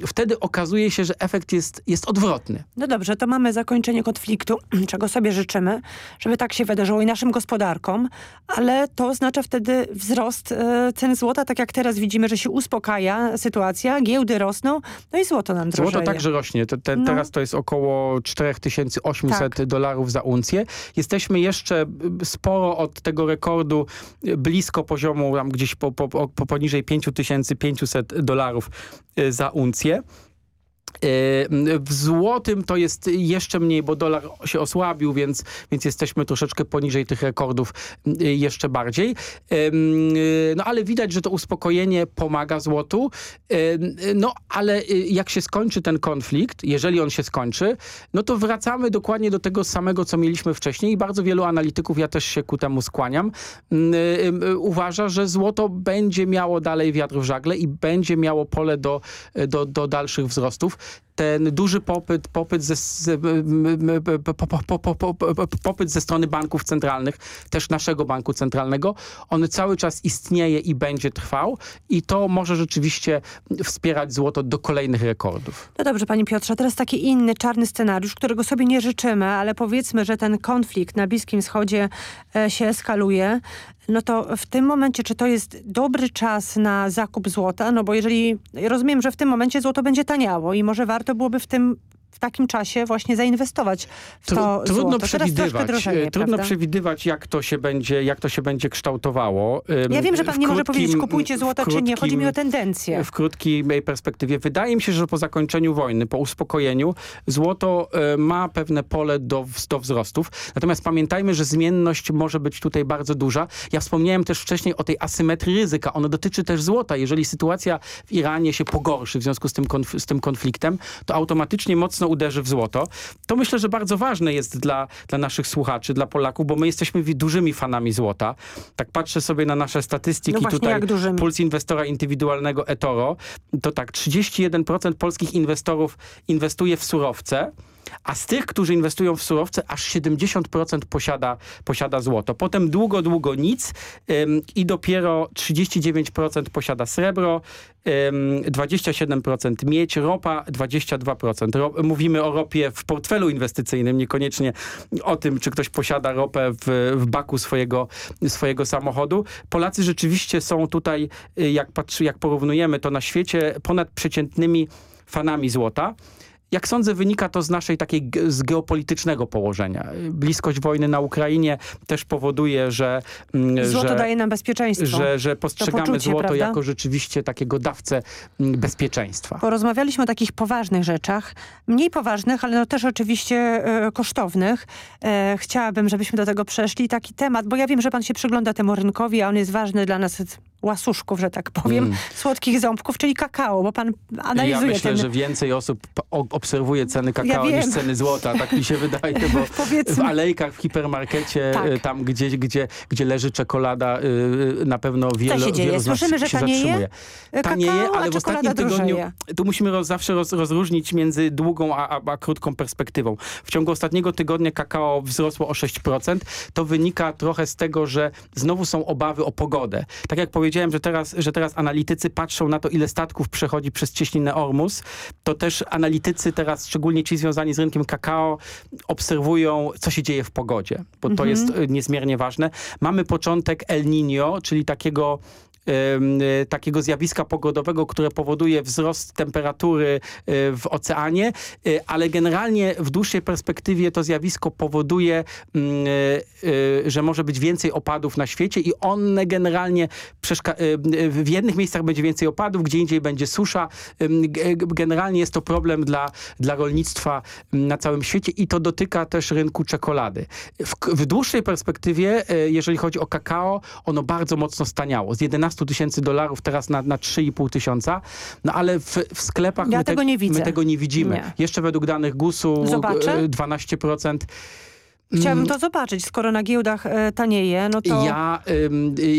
Speaker 40: wtedy okazuje się, że efekt jest, jest odwrotny.
Speaker 28: No dobrze, to mamy zakończenie konfliktu, czego sobie życzymy, żeby tak się wydarzyło i naszym gospodarkom, ale to oznacza wtedy wzrost e, cen złota, tak jak teraz widzimy, że się uspokaja sytuacja, giełdy rosną, no i złoto nam drożeje.
Speaker 40: Złoto także rośnie. Te, te, no. Teraz to jest około 4800 tak. dolarów za uncję. Jesteśmy jeszcze sporo od tego rekordu, blisko poziomu tam gdzieś po, po, po poniżej 5500 dolarów y, za uncję. W złotym to jest jeszcze mniej, bo dolar się osłabił, więc, więc jesteśmy troszeczkę poniżej tych rekordów jeszcze bardziej. No ale widać, że to uspokojenie pomaga złotu. No ale y, jak się skończy ten konflikt, jeżeli on się skończy, no to wracamy dokładnie do tego samego, co mieliśmy wcześniej i bardzo wielu analityków, ja też się ku temu skłaniam, uważa, że złoto będzie miało dalej wiatr w żagle i będzie miało pole do, do, do dalszych wzrostów ten duży popyt, popyt ze, popyt ze strony banków centralnych, też naszego banku centralnego, on cały czas istnieje i będzie trwał i to może rzeczywiście wspierać złoto do kolejnych rekordów.
Speaker 28: No dobrze, Panie Piotrze, teraz taki inny czarny scenariusz, którego sobie nie życzymy, ale powiedzmy, że ten konflikt na Bliskim Wschodzie się eskaluje no to w tym momencie, czy to jest dobry czas na zakup złota? No bo jeżeli, rozumiem, że w tym momencie złoto będzie taniało i może warto byłoby w tym w takim czasie właśnie zainwestować w to
Speaker 40: Trudno
Speaker 28: złoto.
Speaker 40: przewidywać,
Speaker 28: drożenie,
Speaker 40: trudno
Speaker 28: prawda?
Speaker 40: przewidywać jak to, się będzie, jak to się będzie kształtowało.
Speaker 28: Ja wiem, że pan w nie może powiedzieć kupujcie złota czy nie. Chodzi mi o tendencję.
Speaker 40: W krótkiej perspektywie. Wydaje mi się, że po zakończeniu wojny, po uspokojeniu złoto e, ma pewne pole do, do wzrostów. Natomiast pamiętajmy, że zmienność może być tutaj bardzo duża. Ja wspomniałem też wcześniej o tej asymetrii ryzyka. Ono dotyczy też złota. Jeżeli sytuacja w Iranie się pogorszy w związku z tym, konf z tym konfliktem, to automatycznie mocno uderzy w złoto. To myślę, że bardzo ważne jest dla, dla naszych słuchaczy, dla Polaków, bo my jesteśmy dużymi fanami złota. Tak patrzę sobie na nasze statystyki
Speaker 28: no
Speaker 40: tutaj. Puls inwestora indywidualnego eToro. To tak, 31% polskich inwestorów inwestuje w surowce, a z tych, którzy inwestują w surowce, aż 70% posiada, posiada złoto. Potem długo, długo nic ym, i dopiero 39% posiada srebro, ym, 27% miedź, ropa 22%. Ro mówimy o ropie w portfelu inwestycyjnym, niekoniecznie o tym, czy ktoś posiada ropę w, w baku swojego, swojego samochodu. Polacy rzeczywiście są tutaj, y, jak, patrzy, jak porównujemy to na świecie, ponad przeciętnymi fanami złota. Jak sądzę, wynika to z naszej takiej z geopolitycznego położenia. Bliskość wojny na Ukrainie też powoduje, że...
Speaker 28: Mm, złoto
Speaker 40: że,
Speaker 28: daje nam bezpieczeństwo.
Speaker 40: Że, że postrzegamy poczucie, złoto prawda? jako rzeczywiście takiego dawcę mm, bezpieczeństwa.
Speaker 28: Porozmawialiśmy o takich poważnych rzeczach, mniej poważnych, ale no też oczywiście e, kosztownych. E, chciałabym, żebyśmy do tego przeszli. Taki temat, bo ja wiem, że pan się przygląda temu rynkowi, a on jest ważny dla nas łasuszków, że tak powiem, mm. słodkich ząbków, czyli kakao, bo pan analizuje
Speaker 40: Ja myślę,
Speaker 28: ten...
Speaker 40: że więcej osób obserwuje ceny kakao ja niż ceny złota, tak mi się wydaje, bo w alejkach, w hipermarkecie, tak. Y, tam gdzie, gdzie, gdzie leży czekolada, y, na pewno wiele,
Speaker 28: Co się dzieje? Słyszymy, że tanieje?
Speaker 40: Tanieje,
Speaker 28: kakao,
Speaker 40: ale w ostatnim tygodniu tu musimy roz, zawsze roz, rozróżnić między długą a, a, a, krótką perspektywą. W ciągu ostatniego tygodnia kakao wzrosło o 6%. To wynika trochę z tego, że znowu są obawy o pogodę. Tak jak powiedziałem, że teraz, że teraz analitycy patrzą na to, ile statków przechodzi przez cieśninę Ormus, to też analitycy teraz, szczególnie ci związani z rynkiem kakao, obserwują, co się dzieje w pogodzie, bo to mhm. jest y, niezmiernie ważne. Mamy początek El Niño, czyli takiego takiego zjawiska pogodowego, które powoduje wzrost temperatury y, w oceanie, y, ale generalnie w dłuższej perspektywie to zjawisko powoduje, mm, że może być więcej opadów na świecie i one generalnie w jednych miejscach będzie więcej opadów, gdzie indziej będzie susza. Generalnie jest to problem dla, dla rolnictwa na całym świecie i to dotyka też rynku czekolady. W, w dłuższej perspektywie, jeżeli chodzi o kakao, ono bardzo mocno staniało. Z 11 15 tysięcy dolarów teraz na, na 3,5 tysiąca. No ale w, w sklepach
Speaker 28: ja
Speaker 40: my,
Speaker 28: tego nie widzę.
Speaker 40: my tego nie widzimy. Nie. Jeszcze według danych GUS-u 12%.
Speaker 28: Chciałabym to zobaczyć, skoro na giełdach e, tanieje, no to...
Speaker 40: Ja,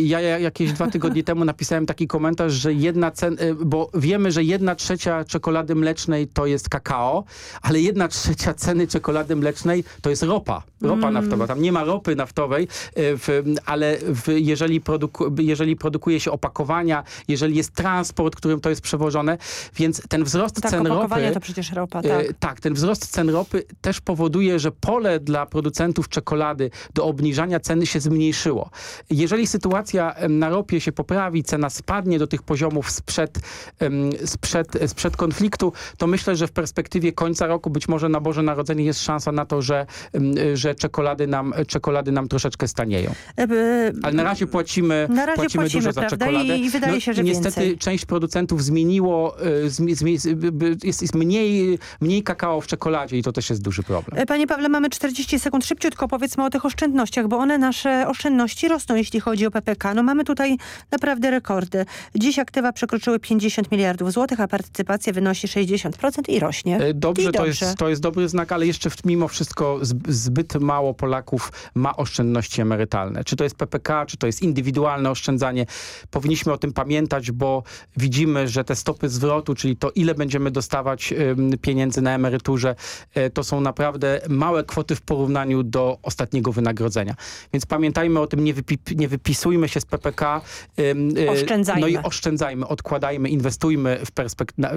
Speaker 40: ja jakieś dwa tygodnie temu napisałem taki komentarz, że jedna cena, e, bo wiemy, że jedna trzecia czekolady mlecznej to jest kakao, ale jedna trzecia ceny czekolady mlecznej to jest ropa, ropa mm. naftowa. Tam nie ma ropy naftowej, e, w, ale w, jeżeli, produku, jeżeli produkuje się opakowania, jeżeli jest transport, którym to jest przewożone, więc ten wzrost
Speaker 28: tak,
Speaker 40: cen
Speaker 28: ropy...
Speaker 40: to
Speaker 28: przecież ropa, tak.
Speaker 40: tak, ten wzrost cen ropy też powoduje, że pole dla producentów producentów czekolady do obniżania ceny się zmniejszyło. Jeżeli sytuacja na ropie się poprawi, cena spadnie do tych poziomów sprzed, sprzed, sprzed konfliktu, to myślę, że w perspektywie końca roku, być może na Boże Narodzenie jest szansa na to, że, że czekolady, nam, czekolady nam troszeczkę stanieją. E, Ale na razie płacimy,
Speaker 28: na razie
Speaker 40: płacimy,
Speaker 28: płacimy
Speaker 40: dużo za czekoladę.
Speaker 28: I, wydaje
Speaker 40: no,
Speaker 28: się, że
Speaker 40: i niestety
Speaker 28: więcej.
Speaker 40: część producentów zmieniło, e, jest, jest mniej, mniej kakao w czekoladzie i to też jest duży problem.
Speaker 28: E, panie Pawle, mamy 40 sekund szybciutko powiedzmy o tych oszczędnościach, bo one nasze oszczędności rosną, jeśli chodzi o PPK. No mamy tutaj naprawdę rekordy. Dziś aktywa przekroczyły 50 miliardów złotych, a partycypacja wynosi 60% i rośnie.
Speaker 40: E, dobrze,
Speaker 28: I
Speaker 40: to, Jest, to jest dobry znak, ale jeszcze mimo wszystko zbyt mało Polaków ma oszczędności emerytalne. Czy to jest PPK, czy to jest indywidualne oszczędzanie. Powinniśmy o tym pamiętać, bo widzimy, że te stopy zwrotu, czyli to ile będziemy dostawać pieniędzy na emeryturze, e, to są naprawdę małe kwoty w porównaniu do ostatniego wynagrodzenia. Więc pamiętajmy o tym, nie, wypi nie wypisujmy się z PPK.
Speaker 28: Y, oszczędzajmy.
Speaker 40: No i oszczędzajmy, odkładajmy, inwestujmy w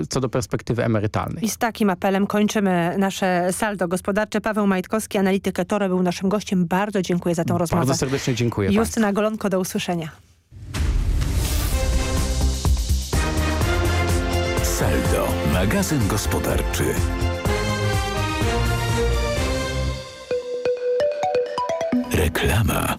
Speaker 40: co do perspektywy emerytalnej.
Speaker 28: I z takim apelem kończymy nasze saldo gospodarcze. Paweł Majtkowski, analityk Etoro, był naszym gościem. Bardzo dziękuję za tą rozmowę.
Speaker 40: Bardzo serdecznie dziękuję.
Speaker 28: Justyna Państwu. Golonko, do usłyszenia.
Speaker 1: Saldo, magazyn gospodarczy. Reklama.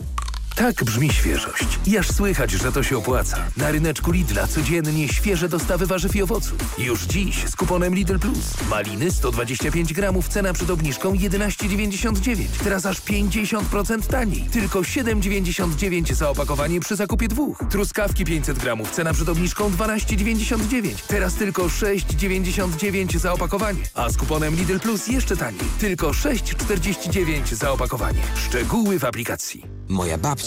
Speaker 1: Tak brzmi świeżość. Jaż słychać, że to się opłaca. Na ryneczku Lidla codziennie świeże dostawy warzyw i owoców. Już dziś z kuponem Lidl Plus. Maliny 125 gramów, cena przed obniżką 11,99. Teraz aż 50% taniej. Tylko 7,99 za opakowanie przy zakupie dwóch. Truskawki 500 gramów, cena przed obniżką 12,99. Teraz tylko 6,99 za opakowanie. A z kuponem Lidl Plus jeszcze taniej. Tylko 6,49 za opakowanie. Szczegóły w aplikacji.
Speaker 41: Moja babcia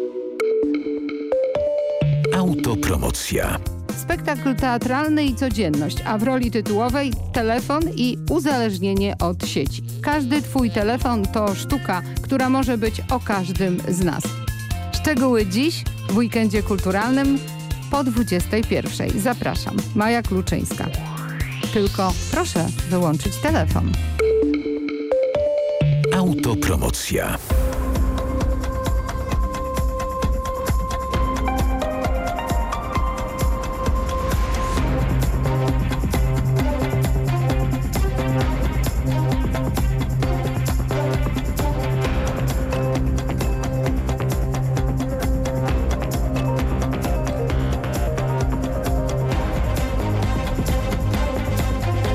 Speaker 42: Autopromocja.
Speaker 43: Spektakl teatralny i codzienność, a w roli tytułowej telefon i uzależnienie od sieci. Każdy Twój telefon to sztuka, która może być o każdym z nas. Szczegóły dziś w weekendzie kulturalnym po 21. Zapraszam. Maja Kluczyńska. Tylko proszę wyłączyć telefon.
Speaker 42: Autopromocja.